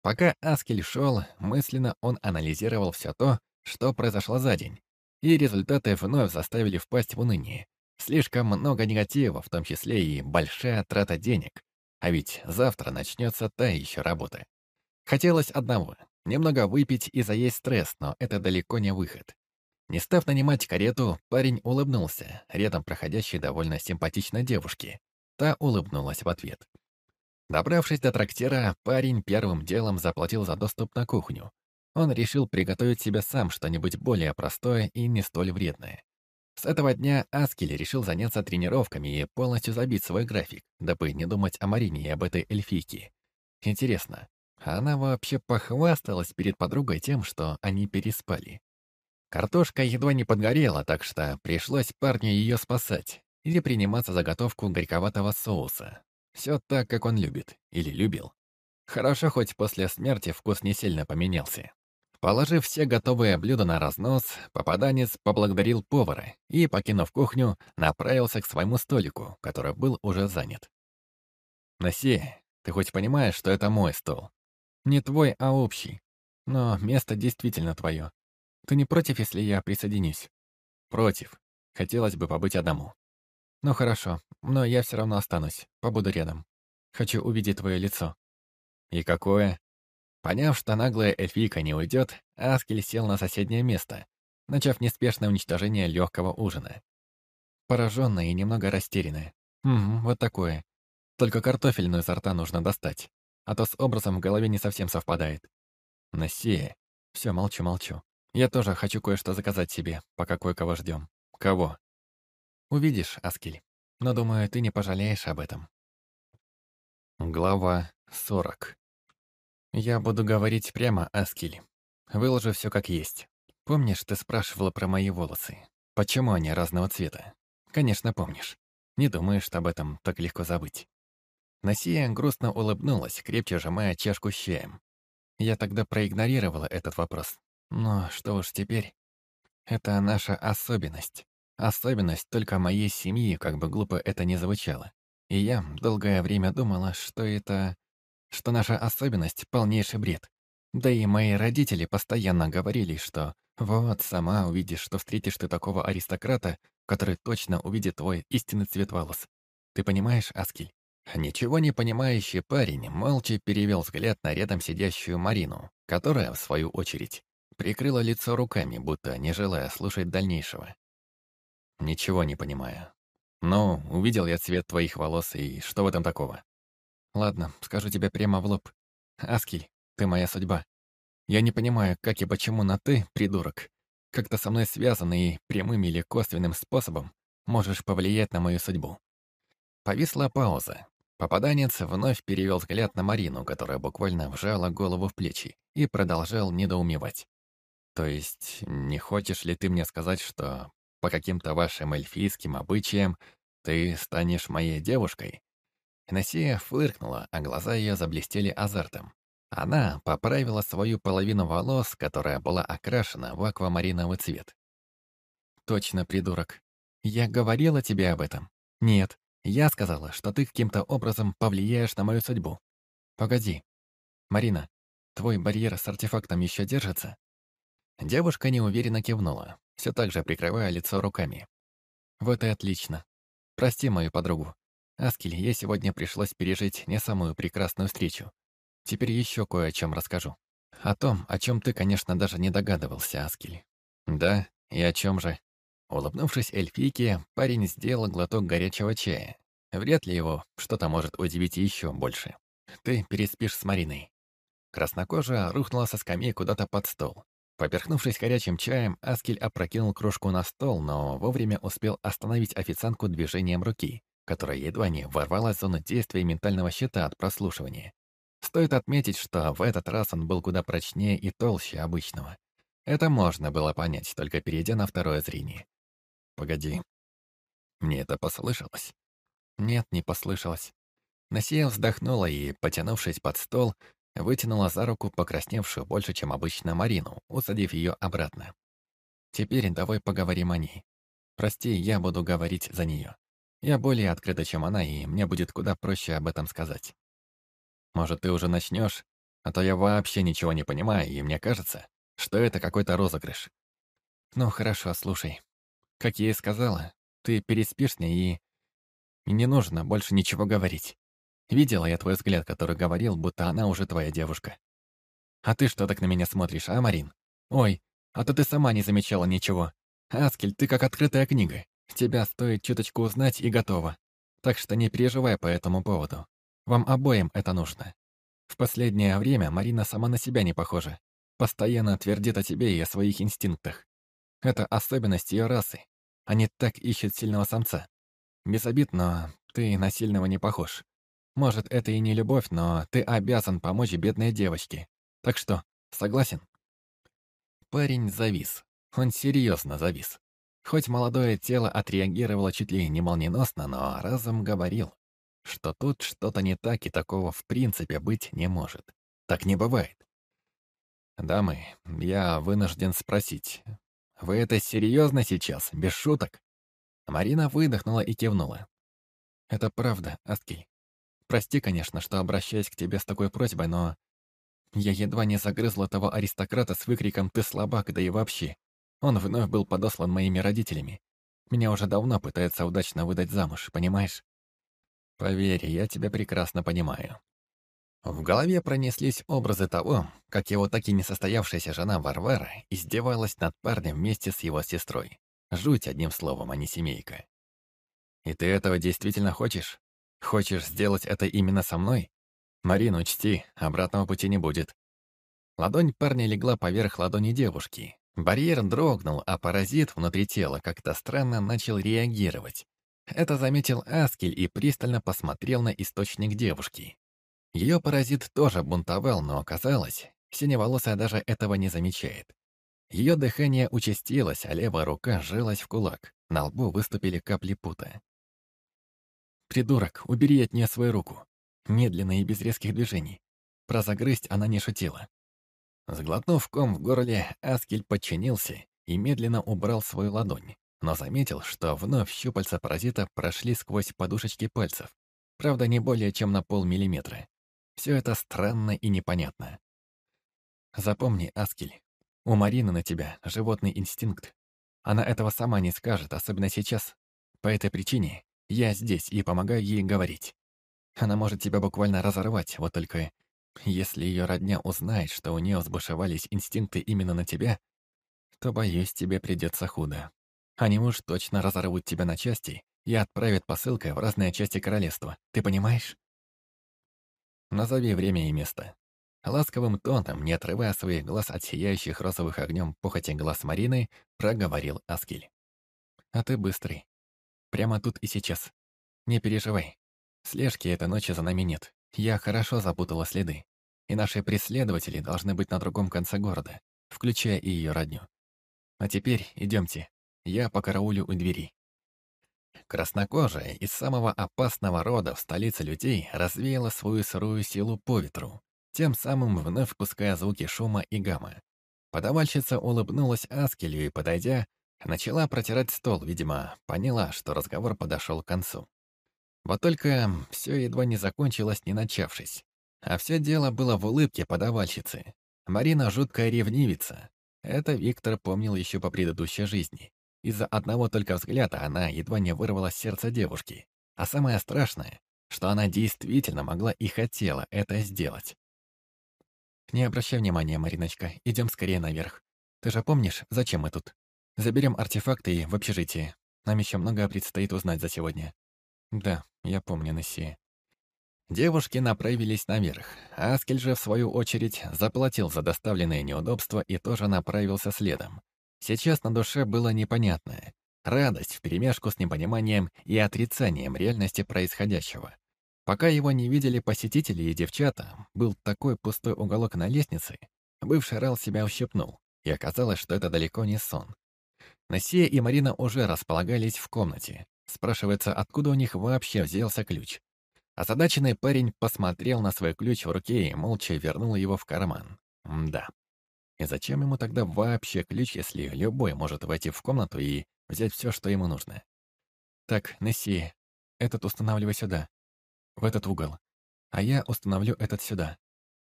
Пока Аскель шел, мысленно он анализировал все то, что произошло за день, и результаты вновь заставили впасть в уныние. Слишком много негатива, в том числе и большая трата денег. А ведь завтра начнется та еще работа. Хотелось одного — немного выпить и заесть стресс, но это далеко не выход. Не став нанимать карету, парень улыбнулся, рядом проходящей довольно симпатичной девушке. Та улыбнулась в ответ. Добравшись до трактира, парень первым делом заплатил за доступ на кухню. Он решил приготовить себе сам что-нибудь более простое и не столь вредное. С этого дня Аскель решил заняться тренировками и полностью забить свой график, дабы не думать о Марине и об этой эльфийке. Интересно, она вообще похвасталась перед подругой тем, что они переспали. Картошка едва не подгорела, так что пришлось парню ее спасать или приниматься за готовку горьковатого соуса. Все так, как он любит или любил. Хорошо, хоть после смерти вкус не сильно поменялся. Положив все готовые блюда на разнос, попаданец поблагодарил повара и, покинув кухню, направился к своему столику, который был уже занят. «Наси, ты хоть понимаешь, что это мой стол? Не твой, а общий. Но место действительно твое. Ты не против, если я присоединюсь?» «Против. Хотелось бы побыть одному». «Ну хорошо, но я все равно останусь, побуду рядом. Хочу увидеть твое лицо». «И какое?» Поняв, что наглая эльфийка не уйдет, Аскель сел на соседнее место, начав неспешное уничтожение легкого ужина. Пораженная и немного растерянная. Угу, вот такое. Только картофельную изо рта нужно достать, а то с образом в голове не совсем совпадает. Насея. Все, молчу-молчу. Я тоже хочу кое-что заказать себе, пока кое-кого ждем. Кого? Увидишь, Аскель. Но, думаю, ты не пожалеешь об этом. Глава 40 я буду говорить прямо, Аскель. Выложу все как есть. Помнишь, ты спрашивала про мои волосы? Почему они разного цвета? Конечно, помнишь. Не думаешь, об этом так легко забыть. Насия грустно улыбнулась, крепче сжимая чашку с чаем. Я тогда проигнорировала этот вопрос. Но что уж теперь? Это наша особенность. Особенность только моей семьи, как бы глупо это ни звучало. И я долгое время думала, что это что наша особенность — полнейший бред. Да и мои родители постоянно говорили, что «вот, сама увидишь, что встретишь ты такого аристократа, который точно увидит твой истинный цвет волос». Ты понимаешь, Аскель? Ничего не понимающий парень молча перевел взгляд на рядом сидящую Марину, которая, в свою очередь, прикрыла лицо руками, будто не желая слушать дальнейшего. «Ничего не понимаю. Но увидел я цвет твоих волос, и что в этом такого?» Ладно, скажу тебе прямо в лоб. Аскель, ты моя судьба. Я не понимаю, как и почему на «ты», придурок, как-то со мной связан и прямым или косвенным способом можешь повлиять на мою судьбу. Повисла пауза. Попаданец вновь перевел взгляд на Марину, которая буквально вжала голову в плечи, и продолжал недоумевать. «То есть, не хочешь ли ты мне сказать, что по каким-то вашим эльфийским обычаям ты станешь моей девушкой?» Насия фыркнула, а глаза ее заблестели азартом. Она поправила свою половину волос, которая была окрашена в аквамариновый цвет. «Точно, придурок. Я говорила тебе об этом. Нет, я сказала, что ты каким-то образом повлияешь на мою судьбу. Погоди. Марина, твой барьер с артефактом еще держится?» Девушка неуверенно кивнула, все так же прикрывая лицо руками. «Вот и отлично. Прости мою подругу. Аскель, я сегодня пришлось пережить не самую прекрасную встречу. Теперь еще кое о чем расскажу. О том, о чем ты, конечно, даже не догадывался, Аскель. Да, и о чем же? Улыбнувшись эльфийке, парень сделал глоток горячего чая. Вряд ли его что-то может удивить еще больше. Ты переспишь с Мариной. Краснокожая рухнула со скамьи куда-то под стол. Поперхнувшись горячим чаем, Аскель опрокинул кружку на стол, но вовремя успел остановить официантку движением руки, которая едва не ворвалась в зону действия ментального щита от прослушивания. Стоит отметить, что в этот раз он был куда прочнее и толще обычного. Это можно было понять, только перейдя на второе зрение. Погоди. Мне это послышалось? Нет, не послышалось. Насия вздохнула и, потянувшись под стол, вытянула за руку покрасневшую больше, чем обычно Марину, усадив ее обратно. «Теперь давай поговорим о ней. Прости, я буду говорить за нее. Я более открыта, чем она, и мне будет куда проще об этом сказать. Может, ты уже начнешь? А то я вообще ничего не понимаю, и мне кажется, что это какой-то розыгрыш. Ну, хорошо, слушай. Как я и сказала, ты переспишь с ней, и... и не нужно больше ничего говорить. Видела я твой взгляд, который говорил, будто она уже твоя девушка. А ты что так на меня смотришь, а, Марин? Ой, а то ты сама не замечала ничего. Аскель, ты как открытая книга. Тебя стоит чуточку узнать и готово. Так что не переживай по этому поводу. Вам обоим это нужно. В последнее время Марина сама на себя не похожа. Постоянно твердит о тебе и о своих инстинктах. Это особенность ее расы. Они так ищут сильного самца. Без обид, но ты на сильного не похож. Может, это и не любовь, но ты обязан помочь бедной девочке. Так что, согласен?» Парень завис. Он серьезно завис. Хоть молодое тело отреагировало чуть ли не молниеносно, но разум говорил, что тут что-то не так и такого в принципе быть не может. Так не бывает. «Дамы, я вынужден спросить, вы это серьезно сейчас, без шуток?» Марина выдохнула и кивнула. «Это правда, Аскель. Прости, конечно, что обращаюсь к тебе с такой просьбой, но... Я едва не загрызла того аристократа с выкриком «ты слабак», да и вообще. Он вновь был подослан моими родителями. Меня уже давно пытаются удачно выдать замуж, понимаешь? Поверь, я тебя прекрасно понимаю. В голове пронеслись образы того, как его таки несостоявшаяся жена Варвара издевалась над парнем вместе с его сестрой. Жуть, одним словом, а не семейка. «И ты этого действительно хочешь?» Хочешь сделать это именно со мной? Марин, учти, обратного пути не будет. Ладонь парня легла поверх ладони девушки. Барьер дрогнул, а паразит внутри тела как-то странно начал реагировать. Это заметил Аскель и пристально посмотрел на источник девушки. Ее паразит тоже бунтовал, но оказалось, синеволосая даже этого не замечает. Ее дыхание участилось, а левая рука сжилась в кулак. На лбу выступили капли пута. «Придурок, убери от нее свою руку». Медленно и без резких движений. Про загрызть она не шутила. Сглотнув ком в горле, Аскель подчинился и медленно убрал свою ладонь, но заметил, что вновь щупальца паразита прошли сквозь подушечки пальцев. Правда, не более чем на полмиллиметра. Все это странно и непонятно. Запомни, Аскель, у Марины на тебя животный инстинкт. Она этого сама не скажет, особенно сейчас. По этой причине я здесь и помогаю ей говорить. Она может тебя буквально разорвать, вот только если ее родня узнает, что у нее взбушевались инстинкты именно на тебя, то, боюсь, тебе придется худо. Они уж точно разорвут тебя на части и отправят посылкой в разные части королевства. Ты понимаешь? Назови время и место. Ласковым тоном, не отрывая своих глаз от сияющих розовых огнем похоти глаз Марины, проговорил Аскель. А ты быстрый. Прямо тут и сейчас. Не переживай. Слежки этой ночи за нами нет. Я хорошо запутала следы. И наши преследователи должны быть на другом конце города, включая и ее родню. А теперь идемте. Я по караулю у двери. Краснокожая из самого опасного рода в столице людей развеяла свою сырую силу по ветру, тем самым вновь пуская звуки шума и гамма. Подавальщица улыбнулась Аскелю и, подойдя, Начала протирать стол, видимо, поняла, что разговор подошел к концу. Вот только все едва не закончилось, не начавшись. А все дело было в улыбке подавальщицы. Марина жуткая ревнивица. Это Виктор помнил еще по предыдущей жизни. Из-за одного только взгляда она едва не вырвала сердце девушки. А самое страшное, что она действительно могла и хотела это сделать. «Не обращай внимания, Мариночка, идем скорее наверх. Ты же помнишь, зачем мы тут?» Заберем артефакты в общежитии. Нам еще многое предстоит узнать за сегодня. Да, я помню, Нессия. Девушки направились наверх. Аскель же, в свою очередь, заплатил за доставленные неудобства и тоже направился следом. Сейчас на душе было непонятное. Радость вперемешку с непониманием и отрицанием реальности происходящего. Пока его не видели посетители и девчата, был такой пустой уголок на лестнице, бывший Рал себя ущипнул, и оказалось, что это далеко не сон. Насия и Марина уже располагались в комнате. Спрашивается, откуда у них вообще взялся ключ. Озадаченный парень посмотрел на свой ключ в руке и молча вернул его в карман. да. И зачем ему тогда вообще ключ, если любой может войти в комнату и взять все, что ему нужно? Так, Несси, этот устанавливай сюда, в этот угол. А я установлю этот сюда.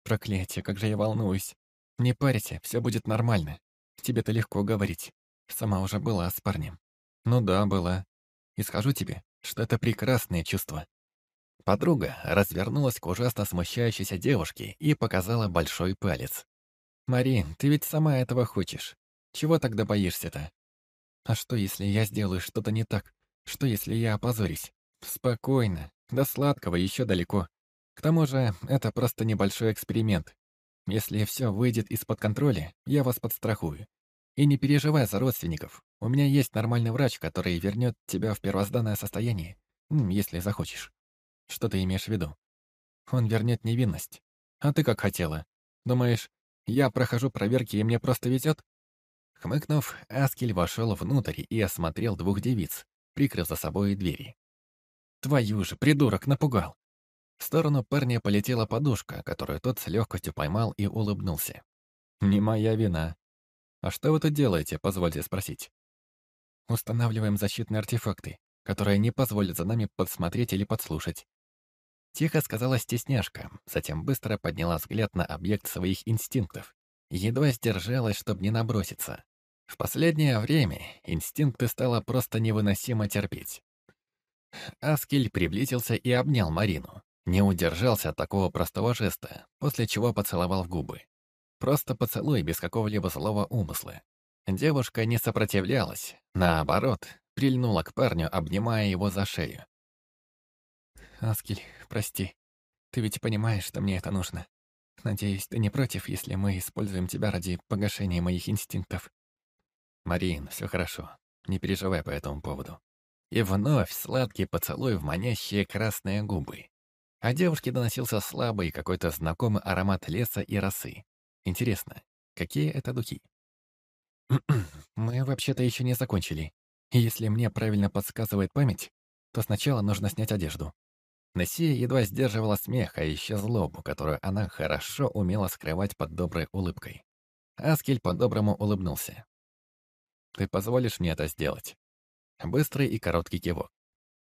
Проклятие, как же я волнуюсь. Не парься, все будет нормально. Тебе-то легко говорить. Сама уже была с парнем. Ну да, была. И скажу тебе, что это прекрасное чувство. Подруга развернулась к ужасно смущающейся девушке и показала большой палец. «Марин, ты ведь сама этого хочешь. Чего тогда боишься-то? А что, если я сделаю что-то не так? Что, если я опозорюсь? Спокойно. До сладкого еще далеко. К тому же, это просто небольшой эксперимент. Если все выйдет из-под контроля, я вас подстрахую. И не переживай за родственников. У меня есть нормальный врач, который вернет тебя в первозданное состояние, если захочешь. Что ты имеешь в виду? Он вернет невинность. А ты как хотела? Думаешь, я прохожу проверки, и мне просто везет? Хмыкнув, Аскель вошел внутрь и осмотрел двух девиц, прикрыв за собой двери. Твою же, придурок, напугал. В сторону парня полетела подушка, которую тот с легкостью поймал и улыбнулся. «Не моя вина. А что вы тут делаете, позвольте спросить?» «Устанавливаем защитные артефакты, которые не позволят за нами подсмотреть или подслушать. Тихо сказала стесняшка, затем быстро подняла взгляд на объект своих инстинктов. Едва сдержалась, чтобы не наброситься. В последнее время инстинкты стало просто невыносимо терпеть. Аскель приблизился и обнял Марину. Не удержался от такого простого жеста, после чего поцеловал в губы. Просто поцелуй без какого-либо злого умысла. Девушка не сопротивлялась, наоборот, прильнула к парню, обнимая его за шею. «Аскель, прости. Ты ведь понимаешь, что мне это нужно. Надеюсь, ты не против, если мы используем тебя ради погашения моих инстинктов?» «Марин, все хорошо. Не переживай по этому поводу». И вновь сладкий поцелуй в манящие красные губы. А девушке доносился слабый какой-то знакомый аромат леса и росы. Интересно, какие это духи? «Мы вообще-то еще не закончили. Если мне правильно подсказывает память, то сначала нужно снять одежду. Нессия едва сдерживала смех, а еще злобу, которую она хорошо умела скрывать под доброй улыбкой. Аскель по-доброму улыбнулся. «Ты позволишь мне это сделать?» Быстрый и короткий кивок.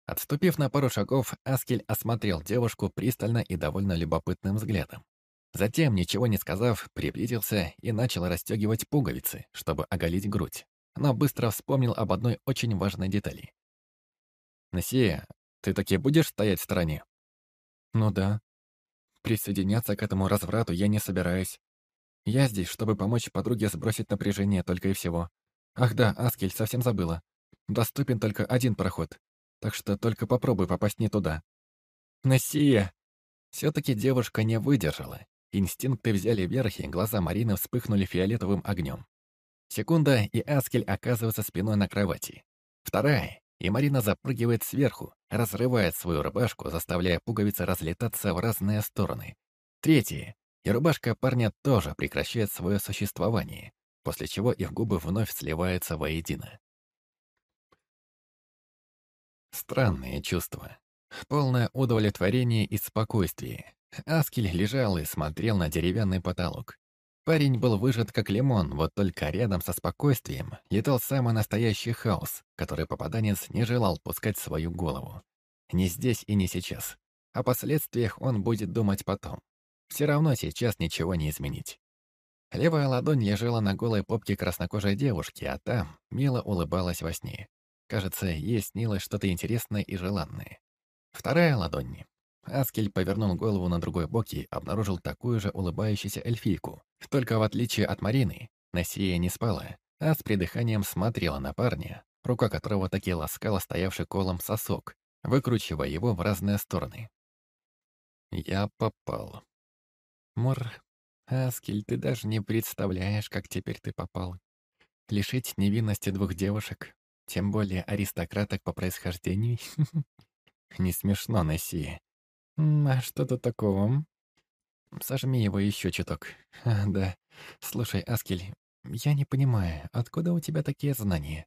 Отступив на пару шагов, Аскель осмотрел девушку пристально и довольно любопытным взглядом. Затем, ничего не сказав, приблизился и начал расстегивать пуговицы, чтобы оголить грудь. Но быстро вспомнил об одной очень важной детали. «Нессия, ты таки будешь стоять в стороне? Ну да. Присоединяться к этому разврату я не собираюсь. Я здесь, чтобы помочь подруге сбросить напряжение только и всего. Ах да, Аскель, совсем забыла. Доступен только один проход, так что только попробуй попасть не туда. Насия! Все-таки девушка не выдержала. Инстинкты взяли верх, и глаза Марины вспыхнули фиолетовым огнем. Секунда, и Аскель оказывается спиной на кровати. Вторая, и Марина запрыгивает сверху, разрывает свою рубашку, заставляя пуговицы разлетаться в разные стороны. Третье. И рубашка парня тоже прекращает свое существование, после чего их губы вновь сливаются воедино. Странные чувства. Полное удовлетворение и спокойствие. Аскель лежал и смотрел на деревянный потолок. Парень был выжат как лимон, вот только рядом со спокойствием летал самый настоящий хаос, который попаданец не желал пускать свою голову. Не здесь и не сейчас. О последствиях он будет думать потом. Все равно сейчас ничего не изменить. Левая ладонь лежала на голой попке краснокожей девушки, а та мило улыбалась во сне. Кажется, ей снилось что-то интересное и желанное. Вторая ладонь Аскель повернул голову на другой бок и обнаружил такую же улыбающуюся эльфийку. Только в отличие от Марины, Насия не спала, а с придыханием смотрела на парня, рука которого таки ласкала стоявший колом сосок, выкручивая его в разные стороны. Я попал. Мур, Аскель, ты даже не представляешь, как теперь ты попал. Лишить невинности двух девушек, тем более аристократок по происхождению. Не смешно, Несси. А что тут такого? Сожми его еще чуток. А, да. Слушай, Аскель, я не понимаю, откуда у тебя такие знания?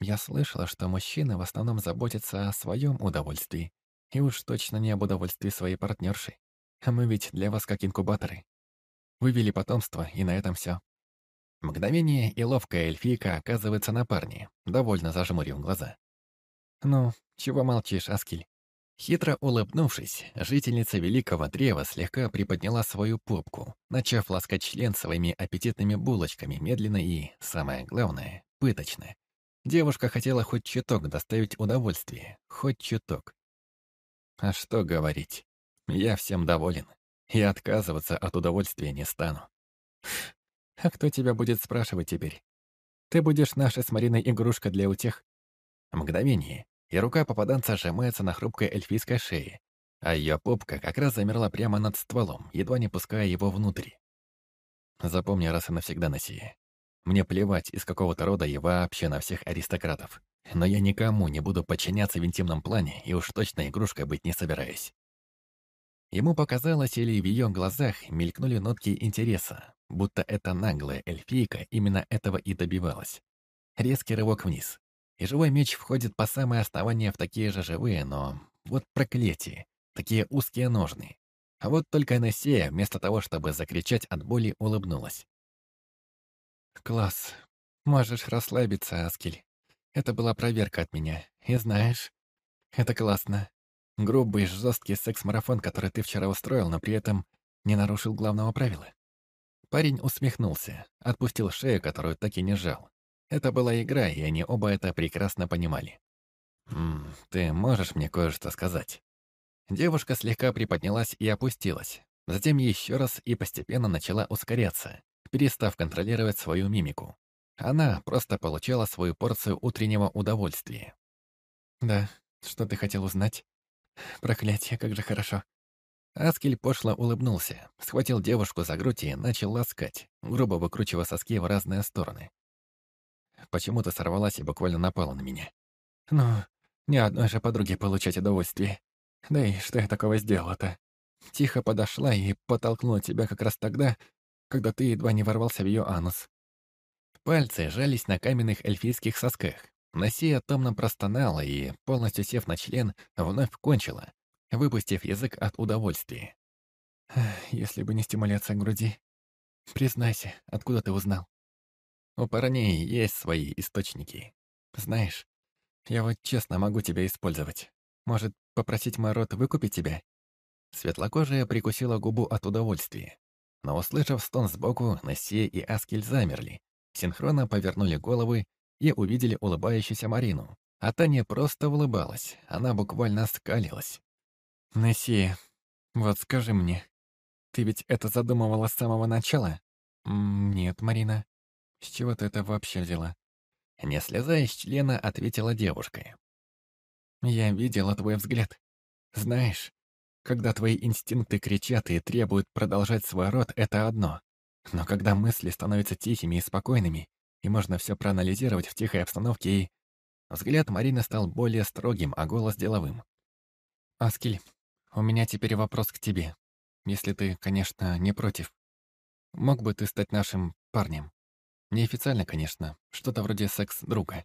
Я слышала, что мужчины в основном заботятся о своем удовольствии. И уж точно не об удовольствии своей партнерши. А мы ведь для вас как инкубаторы. Вывели потомство, и на этом все. Мгновение, и ловкая эльфийка оказывается на парне, довольно зажмурив глаза. «Ну, чего молчишь, Аскель?» Хитро улыбнувшись, жительница Великого Древа слегка приподняла свою попку, начав ласкать член своими аппетитными булочками медленно и, самое главное, пыточно. Девушка хотела хоть чуток доставить удовольствие, хоть чуток. А что говорить? Я всем доволен, и отказываться от удовольствия не стану. А кто тебя будет спрашивать теперь? Ты будешь наша с Мариной игрушка для утех? Мгновение, и рука попаданца сжимается на хрупкой эльфийской шее, а ее попка как раз замерла прямо над стволом, едва не пуская его внутрь. Запомни раз и навсегда, Насия. Мне плевать, из какого-то рода и вообще на всех аристократов. Но я никому не буду подчиняться в интимном плане и уж точно игрушкой быть не собираюсь. Ему показалось, или в ее глазах мелькнули нотки интереса, будто эта наглая эльфийка именно этого и добивалась. Резкий рывок вниз и живой меч входит по самое основание в такие же живые, но вот проклятие, такие узкие ножны. А вот только Анессия, вместо того, чтобы закричать от боли, улыбнулась. «Класс. Можешь расслабиться, Аскель. Это была проверка от меня. И знаешь, это классно. Грубый, жесткий секс-марафон, который ты вчера устроил, но при этом не нарушил главного правила». Парень усмехнулся, отпустил шею, которую так и не сжал. Это была игра, и они оба это прекрасно понимали. «М «Ты можешь мне кое-что сказать?» Девушка слегка приподнялась и опустилась. Затем еще раз и постепенно начала ускоряться, перестав контролировать свою мимику. Она просто получала свою порцию утреннего удовольствия. «Да, что ты хотел узнать? Проклятие, как же хорошо!» Аскель пошло улыбнулся, схватил девушку за грудь и начал ласкать, грубо выкручивая соски в разные стороны. Почему ты сорвалась и буквально напала на меня? Ну, ни одной же подруге получать удовольствие. Да и что я такого сделала-то? Тихо подошла и подтолкнула тебя как раз тогда, когда ты едва не ворвался в ее анус. Пальцы жались на каменных эльфийских сосках. Насия томно простонала и, полностью сев на член, вновь кончила, выпустив язык от удовольствия. «Если бы не стимуляция груди. Признайся, откуда ты узнал?» У парней есть свои источники. Знаешь, я вот честно могу тебя использовать. Может, попросить мой род выкупить тебя?» Светлокожая прикусила губу от удовольствия. Но, услышав стон сбоку, Нессия и Аскель замерли, синхронно повернули головы и увидели улыбающуюся Марину. А та не просто улыбалась, она буквально скалилась. «Нессия, вот скажи мне, ты ведь это задумывала с самого начала?» «Нет, Марина, «С чего ты это вообще взяла?» Не слезая с члена, ответила девушка. «Я видела твой взгляд. Знаешь, когда твои инстинкты кричат и требуют продолжать свой род, это одно. Но когда мысли становятся тихими и спокойными, и можно все проанализировать в тихой обстановке и... Взгляд Марины стал более строгим, а голос деловым. «Аскель, у меня теперь вопрос к тебе. Если ты, конечно, не против. Мог бы ты стать нашим парнем?» Неофициально, конечно, что-то вроде секс-друга.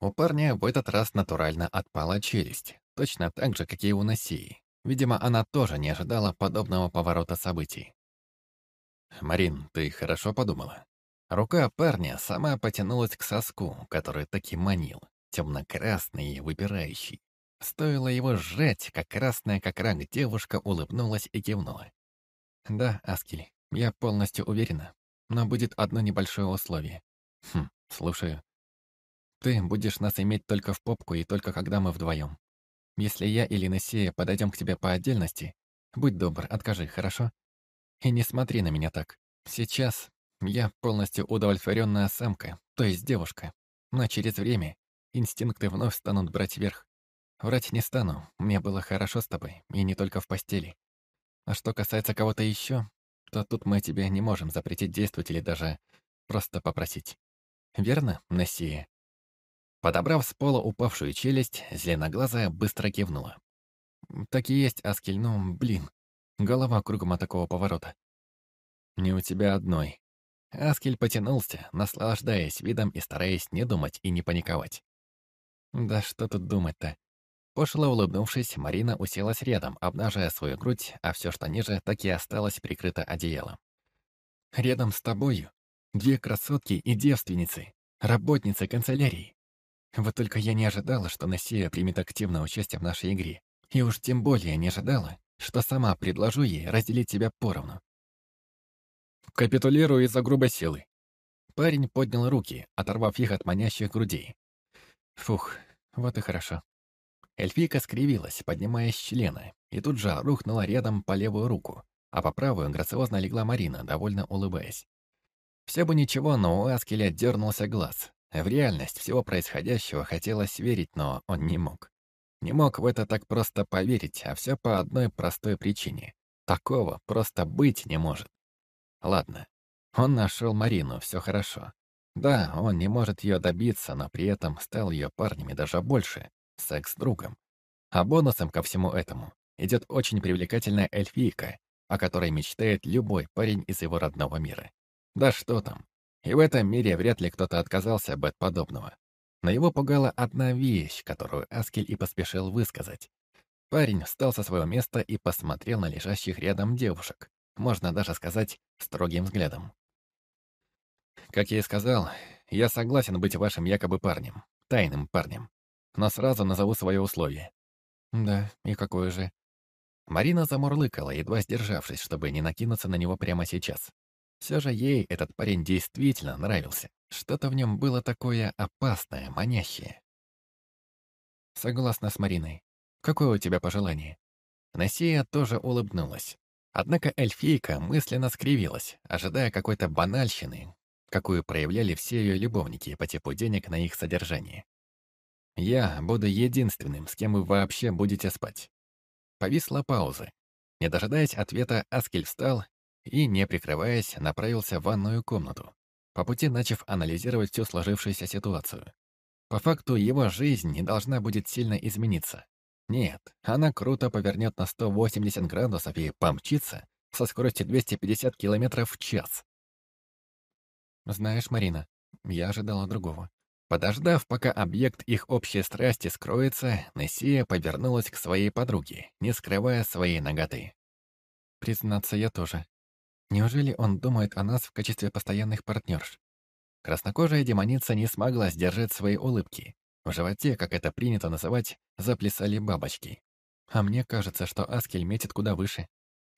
У парня в этот раз натурально отпала челюсть, точно так же, как и у Носии. Видимо, она тоже не ожидала подобного поворота событий. «Марин, ты хорошо подумала?» Рука парня сама потянулась к соску, который таки манил, темно-красный и выпирающий. Стоило его сжать, как красная как рак девушка улыбнулась и кивнула. «Да, Аскель, я полностью уверена, но будет одно небольшое условие. Хм, слушаю. Ты будешь нас иметь только в попку и только когда мы вдвоем. Если я или Нессия подойдем к тебе по отдельности, будь добр, откажи, хорошо? И не смотри на меня так. Сейчас я полностью удовлетворенная самка, то есть девушка. Но через время инстинкты вновь станут брать верх. Врать не стану, мне было хорошо с тобой, и не только в постели. А что касается кого-то еще, то тут мы тебе не можем запретить действовать или даже просто попросить. Верно, Нессия?» Подобрав с пола упавшую челюсть, зеленоглазая быстро кивнула. «Так и есть, Аскель, ну, блин, голова кругом от такого поворота». «Не у тебя одной». Аскель потянулся, наслаждаясь видом и стараясь не думать и не паниковать. «Да что тут думать-то?» Пошло улыбнувшись, Марина уселась рядом, обнажая свою грудь, а все, что ниже, так и осталось прикрыто одеялом. «Рядом с тобою две красотки и девственницы, работницы канцелярии. Вот только я не ожидала, что Насия примет активное участие в нашей игре. И уж тем более не ожидала, что сама предложу ей разделить тебя поровну. Капитулирую из-за грубой силы. Парень поднял руки, оторвав их от манящих грудей. Фух, вот и хорошо. Эльфийка скривилась, поднимаясь с члена, и тут же рухнула рядом по левую руку, а по правую грациозно легла Марина, довольно улыбаясь. Все бы ничего, но у Аскеля дернулся глаз. В реальность всего происходящего хотелось верить, но он не мог. Не мог в это так просто поверить, а все по одной простой причине. Такого просто быть не может. Ладно, он нашел Марину, все хорошо. Да, он не может ее добиться, но при этом стал ее парнем даже больше секс с другом. А бонусом ко всему этому идет очень привлекательная эльфийка, о которой мечтает любой парень из его родного мира. Да что там. И в этом мире вряд ли кто-то отказался бы от подобного. Но его пугала одна вещь, которую Аскель и поспешил высказать. Парень встал со своего места и посмотрел на лежащих рядом девушек. Можно даже сказать, строгим взглядом. Как я и сказал, я согласен быть вашим якобы парнем, тайным парнем но сразу назову свое условие». «Да, и какое же?» Марина замурлыкала, едва сдержавшись, чтобы не накинуться на него прямо сейчас. Все же ей этот парень действительно нравился. Что-то в нем было такое опасное, манящее. Согласна с Мариной. Какое у тебя пожелание? Насия тоже улыбнулась. Однако эльфийка мысленно скривилась, ожидая какой-то банальщины, какую проявляли все ее любовники по типу денег на их содержание. Я буду единственным, с кем вы вообще будете спать. Повисла пауза. Не дожидаясь ответа, Аскель встал и, не прикрываясь, направился в ванную комнату, по пути начав анализировать всю сложившуюся ситуацию. По факту, его жизнь не должна будет сильно измениться. Нет, она круто повернет на 180 градусов и помчится со скоростью 250 км в час. Знаешь, Марина, я ожидала другого. Подождав, пока объект их общей страсти скроется, Нессия повернулась к своей подруге, не скрывая своей ноготы. «Признаться, я тоже. Неужели он думает о нас в качестве постоянных партнерш?» Краснокожая демоница не смогла сдержать свои улыбки. В животе, как это принято называть, заплясали бабочки. А мне кажется, что Аскель метит куда выше.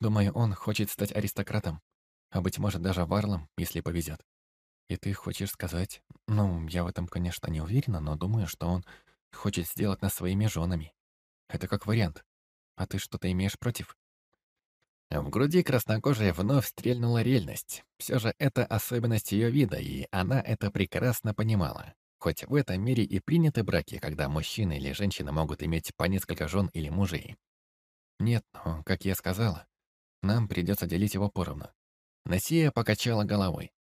Думаю, он хочет стать аристократом. А быть может, даже варлом, если повезет. И ты хочешь сказать... Ну, я в этом, конечно, не уверена, но думаю, что он хочет сделать нас своими женами. Это как вариант. А ты что-то имеешь против? В груди краснокожей вновь стрельнула реальность. Все же это особенность ее вида, и она это прекрасно понимала. Хоть в этом мире и приняты браки, когда мужчина или женщина могут иметь по несколько жен или мужей. Нет, но, как я сказала, нам придется делить его поровну. Насия покачала головой.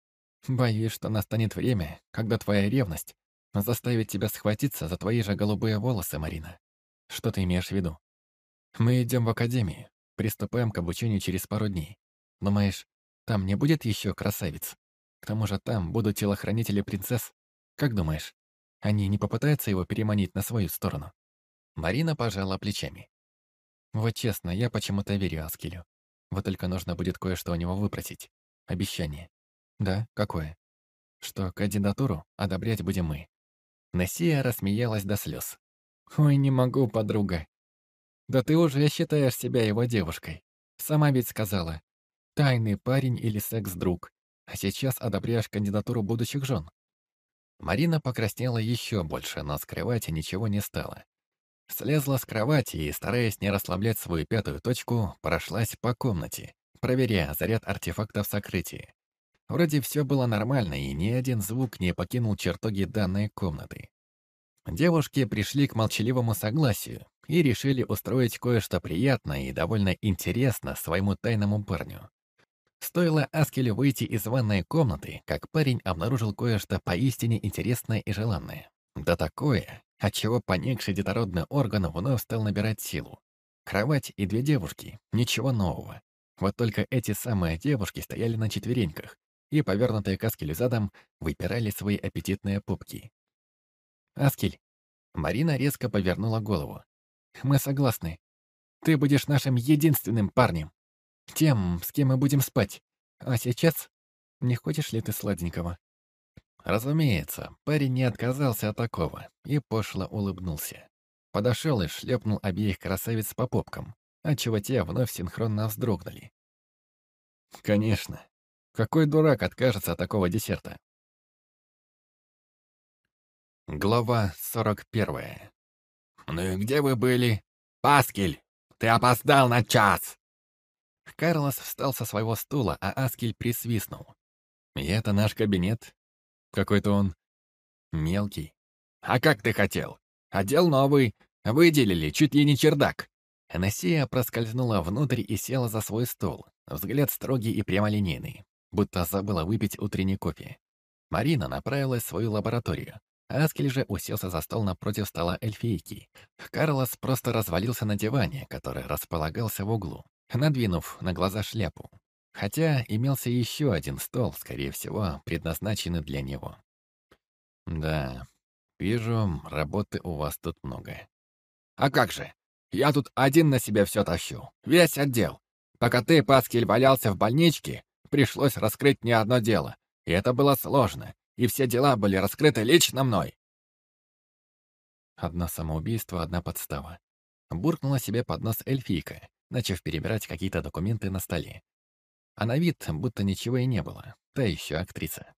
Боюсь, что настанет время, когда твоя ревность заставит тебя схватиться за твои же голубые волосы, Марина. Что ты имеешь в виду? Мы идем в академию, приступаем к обучению через пару дней. Думаешь, там не будет еще красавиц? К тому же там будут телохранители принцесс. Как думаешь, они не попытаются его переманить на свою сторону?» Марина пожала плечами. «Вот честно, я почему-то верю Аскелю. Вот только нужно будет кое-что у него выпросить. Обещание. «Да, какое?» «Что кандидатуру одобрять будем мы». Нессия рассмеялась до слез. «Ой, не могу, подруга. Да ты уже считаешь себя его девушкой. Сама ведь сказала. Тайный парень или секс-друг. А сейчас одобряешь кандидатуру будущих жен». Марина покраснела еще больше, но скрывать ничего не стала. Слезла с кровати и, стараясь не расслаблять свою пятую точку, прошлась по комнате, проверяя заряд артефактов сокрытия. Вроде все было нормально, и ни один звук не покинул чертоги данной комнаты. Девушки пришли к молчаливому согласию, и решили устроить кое-что приятное и довольно интересно своему тайному парню. Стоило Аскелю выйти из ванной комнаты, как парень обнаружил кое-что поистине интересное и желанное. Да такое, отчего поникший детородный орган вновь стал набирать силу. Кровать и две девушки — ничего нового. Вот только эти самые девушки стояли на четвереньках и, повернутые к Аскелю задом, выпирали свои аппетитные пупки. «Аскель!» Марина резко повернула голову. «Мы согласны. Ты будешь нашим единственным парнем. Тем, с кем мы будем спать. А сейчас не хочешь ли ты сладенького?» Разумеется, парень не отказался от такого и пошло улыбнулся. Подошел и шлепнул обеих красавиц по попкам, отчего те вновь синхронно вздрогнули. Конечно. Какой дурак откажется от такого десерта? Глава 41. «Ну и где вы были? Паскель, ты опоздал на час!» Карлос встал со своего стула, а Аскель присвистнул. «И это наш кабинет. Какой-то он мелкий. А как ты хотел? Отдел новый. Выделили, чуть ли не чердак». Анасия проскользнула внутрь и села за свой стол. Взгляд строгий и прямолинейный, будто забыла выпить утренний кофе. Марина направилась в свою лабораторию. Аскель же уселся за стол напротив стола эльфийки. Карлос просто развалился на диване, который располагался в углу, надвинув на глаза шляпу. Хотя имелся еще один стол, скорее всего, предназначенный для него. Да, вижу, работы у вас тут много. А как же? Я тут один на себя все тащу. Весь отдел. Пока ты, Паскель, валялся в больничке, пришлось раскрыть не одно дело. И это было сложно. И все дела были раскрыты лично мной. Одно самоубийство, одна подстава. Буркнула себе под нос эльфийка, начав перебирать какие-то документы на столе. А на вид будто ничего и не было. Та еще актриса.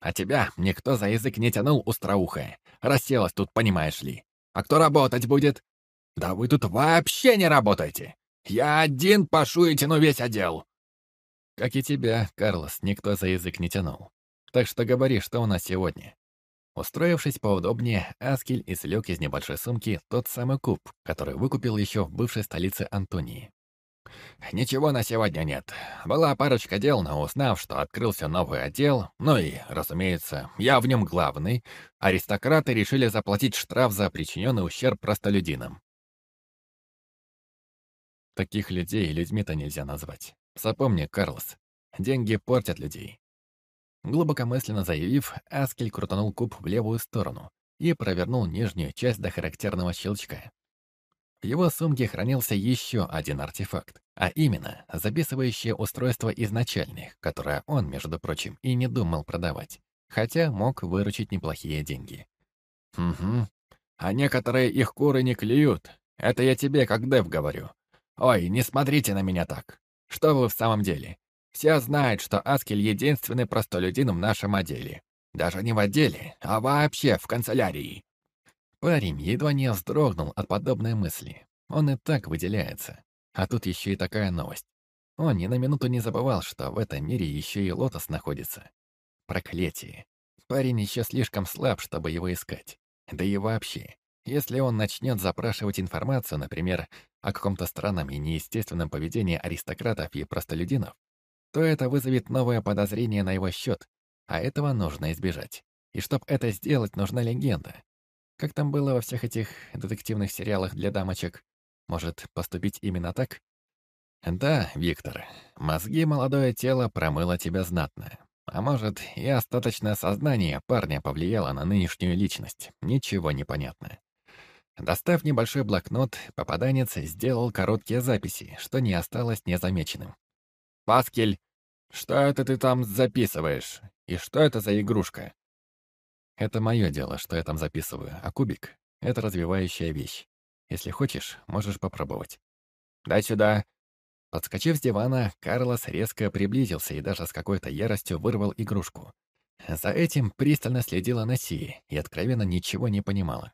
«А тебя никто за язык не тянул, устроухая. Расселась тут, понимаешь ли. А кто работать будет? Да вы тут вообще не работаете. Я один пашу и тяну весь отдел». «Как и тебя, Карлос, никто за язык не тянул. Так что говори, что у нас сегодня». Устроившись поудобнее, Аскель извлек из небольшой сумки тот самый куб, который выкупил еще в бывшей столице Антонии. «Ничего на сегодня нет. Была парочка дел, но узнав, что открылся новый отдел, ну и, разумеется, я в нем главный, аристократы решили заплатить штраф за причиненный ущерб простолюдинам. Таких людей людьми-то нельзя назвать. Запомни, Карлос, деньги портят людей. Глубокомысленно заявив, Аскель крутанул куб в левую сторону и провернул нижнюю часть до характерного щелчка. В его сумке хранился еще один артефакт, а именно записывающее устройство изначальных, которое он, между прочим, и не думал продавать, хотя мог выручить неплохие деньги. «Угу. А некоторые их куры не клюют. Это я тебе, как Дэв, говорю. Ой, не смотрите на меня так. Что вы в самом деле? Все знают, что Аскель единственный простолюдин в нашем отделе. Даже не в отделе, а вообще в канцелярии. Парень едва не вздрогнул от подобной мысли. Он и так выделяется. А тут еще и такая новость. Он ни на минуту не забывал, что в этом мире еще и Лотос находится. Проклятие. Парень еще слишком слаб, чтобы его искать. Да и вообще, если он начнет запрашивать информацию, например, о каком-то странном и неестественном поведении аристократов и простолюдинов, то это вызовет новое подозрение на его счет, а этого нужно избежать. И чтобы это сделать, нужна легенда. Как там было во всех этих детективных сериалах для дамочек? Может, поступить именно так? Да, Виктор, мозги молодое тело промыло тебя знатно. А может, и остаточное сознание парня повлияло на нынешнюю личность. Ничего не понятно. Достав небольшой блокнот, попаданец сделал короткие записи, что не осталось незамеченным. «Паскель, что это ты там записываешь? И что это за игрушка?» Это мое дело, что я там записываю, а кубик — это развивающая вещь. Если хочешь, можешь попробовать. «Дай сюда!» Подскочив с дивана, Карлос резко приблизился и даже с какой-то яростью вырвал игрушку. За этим пристально следила Насия и откровенно ничего не понимала.